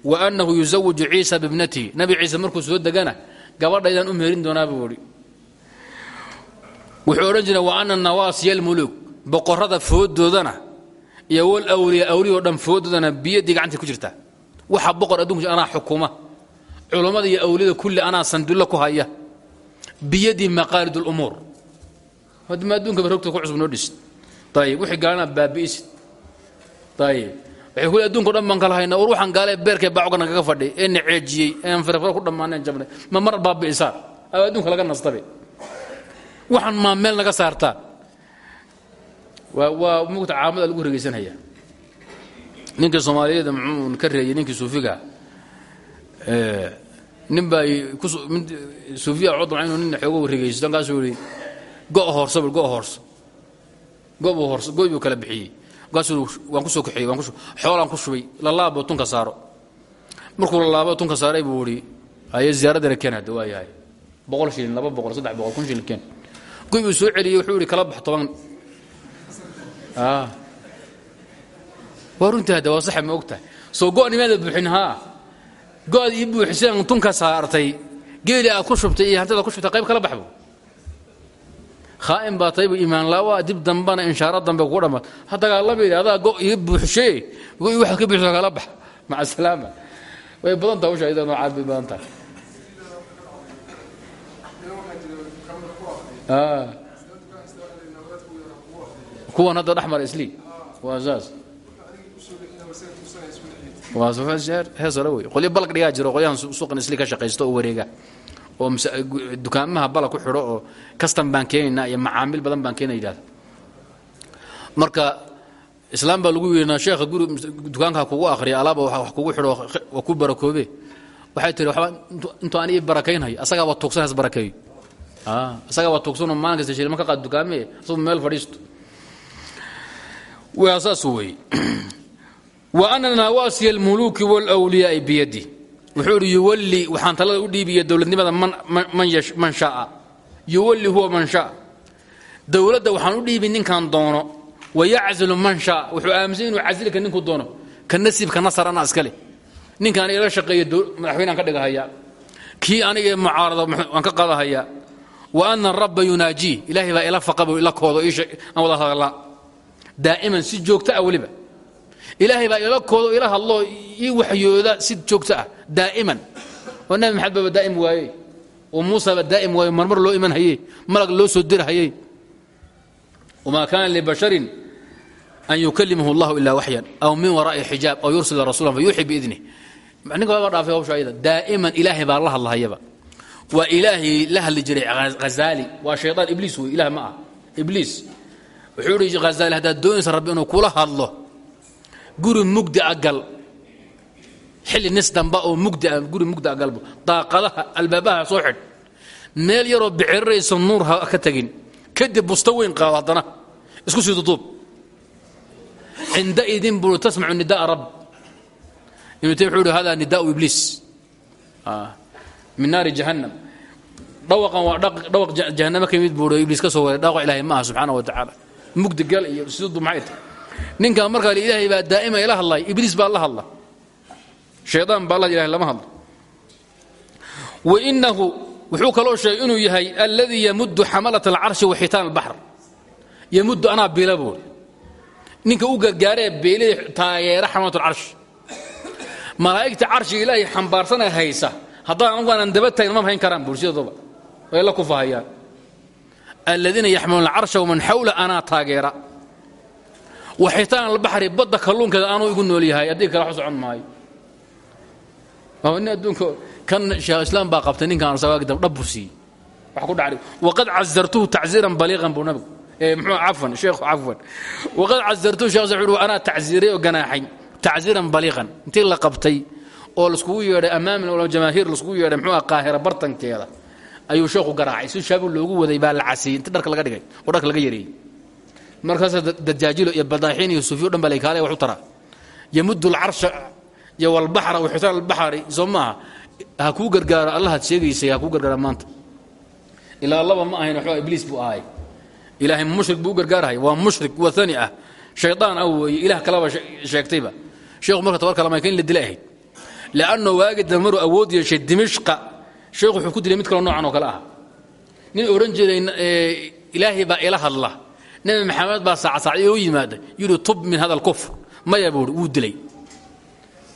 wa annahu yusawiju ciisa bibnatihi. Nabi ciise markuu soo degana gabadhaydaan u meherin doonaa buu idhi wuxuu odhan jiray wa ana nawaasiya almuluuk boqorada fooddoodana iyo wal awliya awliya dhan fooddoodana biyadii gacantay ku jirtaa waxa boqor adduunka anaa xukuma. Culummada iyo awliyada kulli anaa sandullo ku haya. Biyadii maqaalid lumuur hadma adduunkaba rogta ku cusub noo dhisid. Wixii gaalana baabi'isid ayib waxay kuli adduunka o dhan baan kala haynaa war waxaan gaale beerkee baacogana kaga fadhi ee na ceejiyey ean firafiro ku dhammaaneen jabnay ma mar baabi'isaan aba adduunka laga nastabe. Waxaan maa meel naga saartaa. Waa waa mugta caamada lagu regaysanaya ninkii soomaaliyeed muxuu ka reeyey ninkii suufiga. Nin baa suufiya codma inuu nin xoogo regaysto markaasuu yihi go hoorso go hoorso go buu hoorso goy buu kala bixiyey waan ku soo kaxeeyey xoolaan ku shubay lalaabo tunka saaro. Markuu lalaabo tunka saaray buu ihi haye ziyaaradana keen hadda waa yahay. Boqol shilin laba boqol saddex boqol kun shilin keen goy soo celiyey wuxuu yihi kala bax toban. Waa runtii hadda waa ma og tahay. Soo go nimaada buuxin haa. Go-ad ii buuxiseen tunka saartay. Geeli aad ku shubtay iyo hantada ku shubtay qayb kala baxbo khaa'im baa taybu iimaan laawaa dib dambana inshaaro dambe kugu dhammaad ha dagaalamayda adaa go ii buuxshee go waxaad ka buuxisa kala bax. Maca asalaama way badan tahay usha iyada noocaad bay badan tahay. Kuwan hadda dhex mara islii waa saas hees hore wey. Qolyo balg dhigaa jiro qolyahan suuqan isli ka shaqaysto oo wareega oo dukaamaha bala ku xidho oo kastan baan iyo macaamiil badan baan keena marka islaam baa lagu yeedhnaa sheekha guri dukaankaa kugu akhriya alaaba wax kugu xidho waa ku barakoobe. Waxay tiri waxba intuu aan ii barakaynhayo asagaa waa tuugsan has barakeeyo. Ah, asagaa waa tuugsanoo maalin kasta shilma ka qaad dukaame asagu meel fadhiisto. Waa saas weeye. Wa ananaa waasiya almuluuki waalwliyaai biyadi wuxuu ihi yuwali waxaan talada u dhiibiya dowladnimada man shaaa yuwali huwa man shaa. Dowladda waxaan u dhiibi ninkan doono. Wayaczilu man shaa. Wuxuu aaminsan inuu casilka ninku doono. Ka nasiibka nasar anaa iska leh ila shaqeeya madaxweynaan ka dhigahayaa kii aniga mucaarada waan ka qadahayaa wa ana rabba yunaajii. Ilaahay baa ila faqabo ila koodo aan wada hadalaa daa'iman si joogta ah ilaahay baa ila koodo ila hadloo ii waxyooda si joogto ah daa'iman. Oo nabi maxamed baaba daa'im waaye. Oo muusaba daa'im waaye marmar loo iman hayey malag loo soo diri hayey wamaa kaana libasharin an yukalimahu allahu ilaa waxyan aw min waraa'i xijaab aw yursila rasuulan fayuuxi biidnih ninka dhaafay hawsha ayada daa'iman ilaahay baa la hadlahayaba waa ilaahay la hadli jiray hazaali waa shaydaan ibliis wey ilaah ma ah ibliis. Wuxuu ihi hazaali haddaad doonaysa rabbi inuu kula hadlo guri mugdi a gal xilli nis damba oo mugdi a guri mugdi a galbo daaqadaha albaabaha soo xidh. Meel yaroo biciraraysa nuur ha ka tegin. Kadib busta weyn qaado haddana isku sii duduub. Cindaidin buu tasmacu nida'a rabb. Ibnu taymi wuxuu ihi hada nidaa'u ibliis. Min naari jahannam. Dhawaqan waa dhawaq jahannamo ka yimid buu ibliis ka soo waray dhawaq ilaahay ma aha subxaana wa tacaala. Mugdi gal iyo sidu maxay tahay ninkan markaa ilaahay baa daa'ima ila hadlay ibliis baa la hadla shaydaan baa la lama hadlo. Wainahu wuxuu kaloo sheegay inuu yahay alladii yamuddu xamalat alcarshi wa xitaan albaxr yamuddu anaa buuri. Ninka u gargaaree beelay taageera xamalat alcarshi malaa'igta carshiga ilaahay xambaarsanee haysa haddaan anugu aanan daba ma hayn karaan bulshadoba way la kufahayaan. Aladiina yaxmiluuna alcarsha waman xawla anaa taageera wa xitaan albaxri badda kalluunkeeda aanuu igu nool yahay haddii kale wax socon maayo. Nin adduunka kan sheekh islaam baa qabtay ninkaan sagaagdam dhab buu siiyey wax ku dhacay waqad cazartuhu tacziiran baliiqan buu nabigu muxuu cafwan sheekhu cafwan. Waqad cazartuhu sheekh wuxuu uhi anaa tacziiray oo ganaaxay tacziiran baliiqan. Intii la qabtay oo laiskugu yeedhay amaamin ula jamaahiir laiskugu yeedhay muxuu qaahira bartankeeda. Ayuu sheekhu garaacay. Si shaabu loogu waday baa la casiyey. Inta dharka laga dhigay oo dharka laga yareeyey markaas dajaajilo iyo badaaxiin iyo suufiyo dhan baa laykaalay wax u taraa. Yamuddu alcarsha iyo walbaxra wa xitaan albaxri soo maaha ha kuu gargaaro allahaad sheegaysay ha kuu gargaara maanta. Ilaa laba ma ahayn waxba ibliis buu ahay. Ilaahay mushrik buu u gargaarhay waa mushrik waani ah. Shaydaan ah weeye ilaah kalaba sheegtayba. Sheekhu marka tabar kala mayka in la dila ahayd. Leanno waagi damaru awood yeeshay dimishqa sheekhu wuxuu ku dilay mid kaloo noocan oo kale ah. Nin odhan jiray ilaahay baa ila hadla nebi maxamed baa saacsaacyo u yimaada yidhi tub min hada alkufr maya buuhi wuu dilay.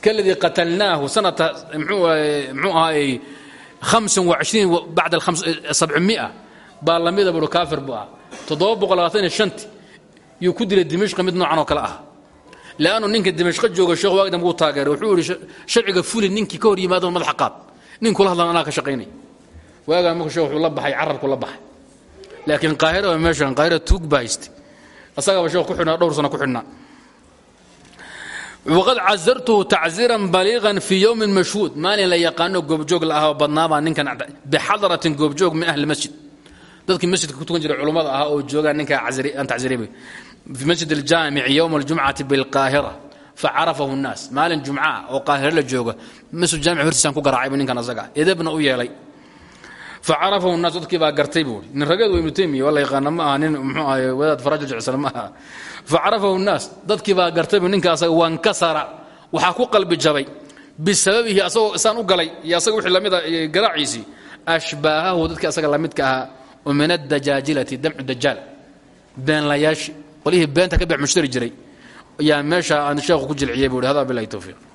Kaladii qatalnaahu sanata mxuu ahaayey hamsan waishriin bacda sabcimia baa lamida buuhi kaafir buu ah toddoba boqol labaatan iyo shanti yuu ku dilay dimishqa mid noocan oo kale ah. Leannu ninka dimashqo jooga sheekh waagdam wuu taageeray. Wuxuu yihi sharciga fuli ninkii ka hor yimaado madaxa qaad nin kula hadlan anaa ka shaqaynay. Waagaan marka sheekh wuxuu la baxay carabku la baxay laakiin qaahira meeshan qaahira tuug baa asagaba sheekh ku xidhnaa dhowr sano ku xidhnaa waqad cazartuhu tacziiran baliiqan fii yowmin mashhuud. Maalin la yaqaano goobjoog la ahoo badnaabaa ninkan bixadratin goobjoog min ahli masjid. Dadkii masjidka ku tukan jiray culummada ahaa oo joogaan ninka aan tacziribay fi masjid aljaamici yowma aljumcati bilqaahira facarafahu nnaas maalin jumca oo qaahiro la jooga masjid jaamic hortiisaan ku garaacaybu ninkan asaga edebna u yeelay facarafahu nnaas dadkii baa gartay buuri nin rageed ibnu taymiya waa la ma aha nin ahay wadaad faraajo jecsan ma aha facarafahu nnaas dadkii baa gartay bu ninka asaga wankasara waxaa ku qalbi jabay bisababihi asagoo isaan u galay iyo wixii lamida garaaciisii ashbaahahu dadkii asaga lamidka ahaa oo min adajaajilati damcu dajaal beenlayaashi qolihii beenta ka beec mushtari jiray yaa meesha aan sheekhu ku jilciyey buu hi hada bilahi towfiiq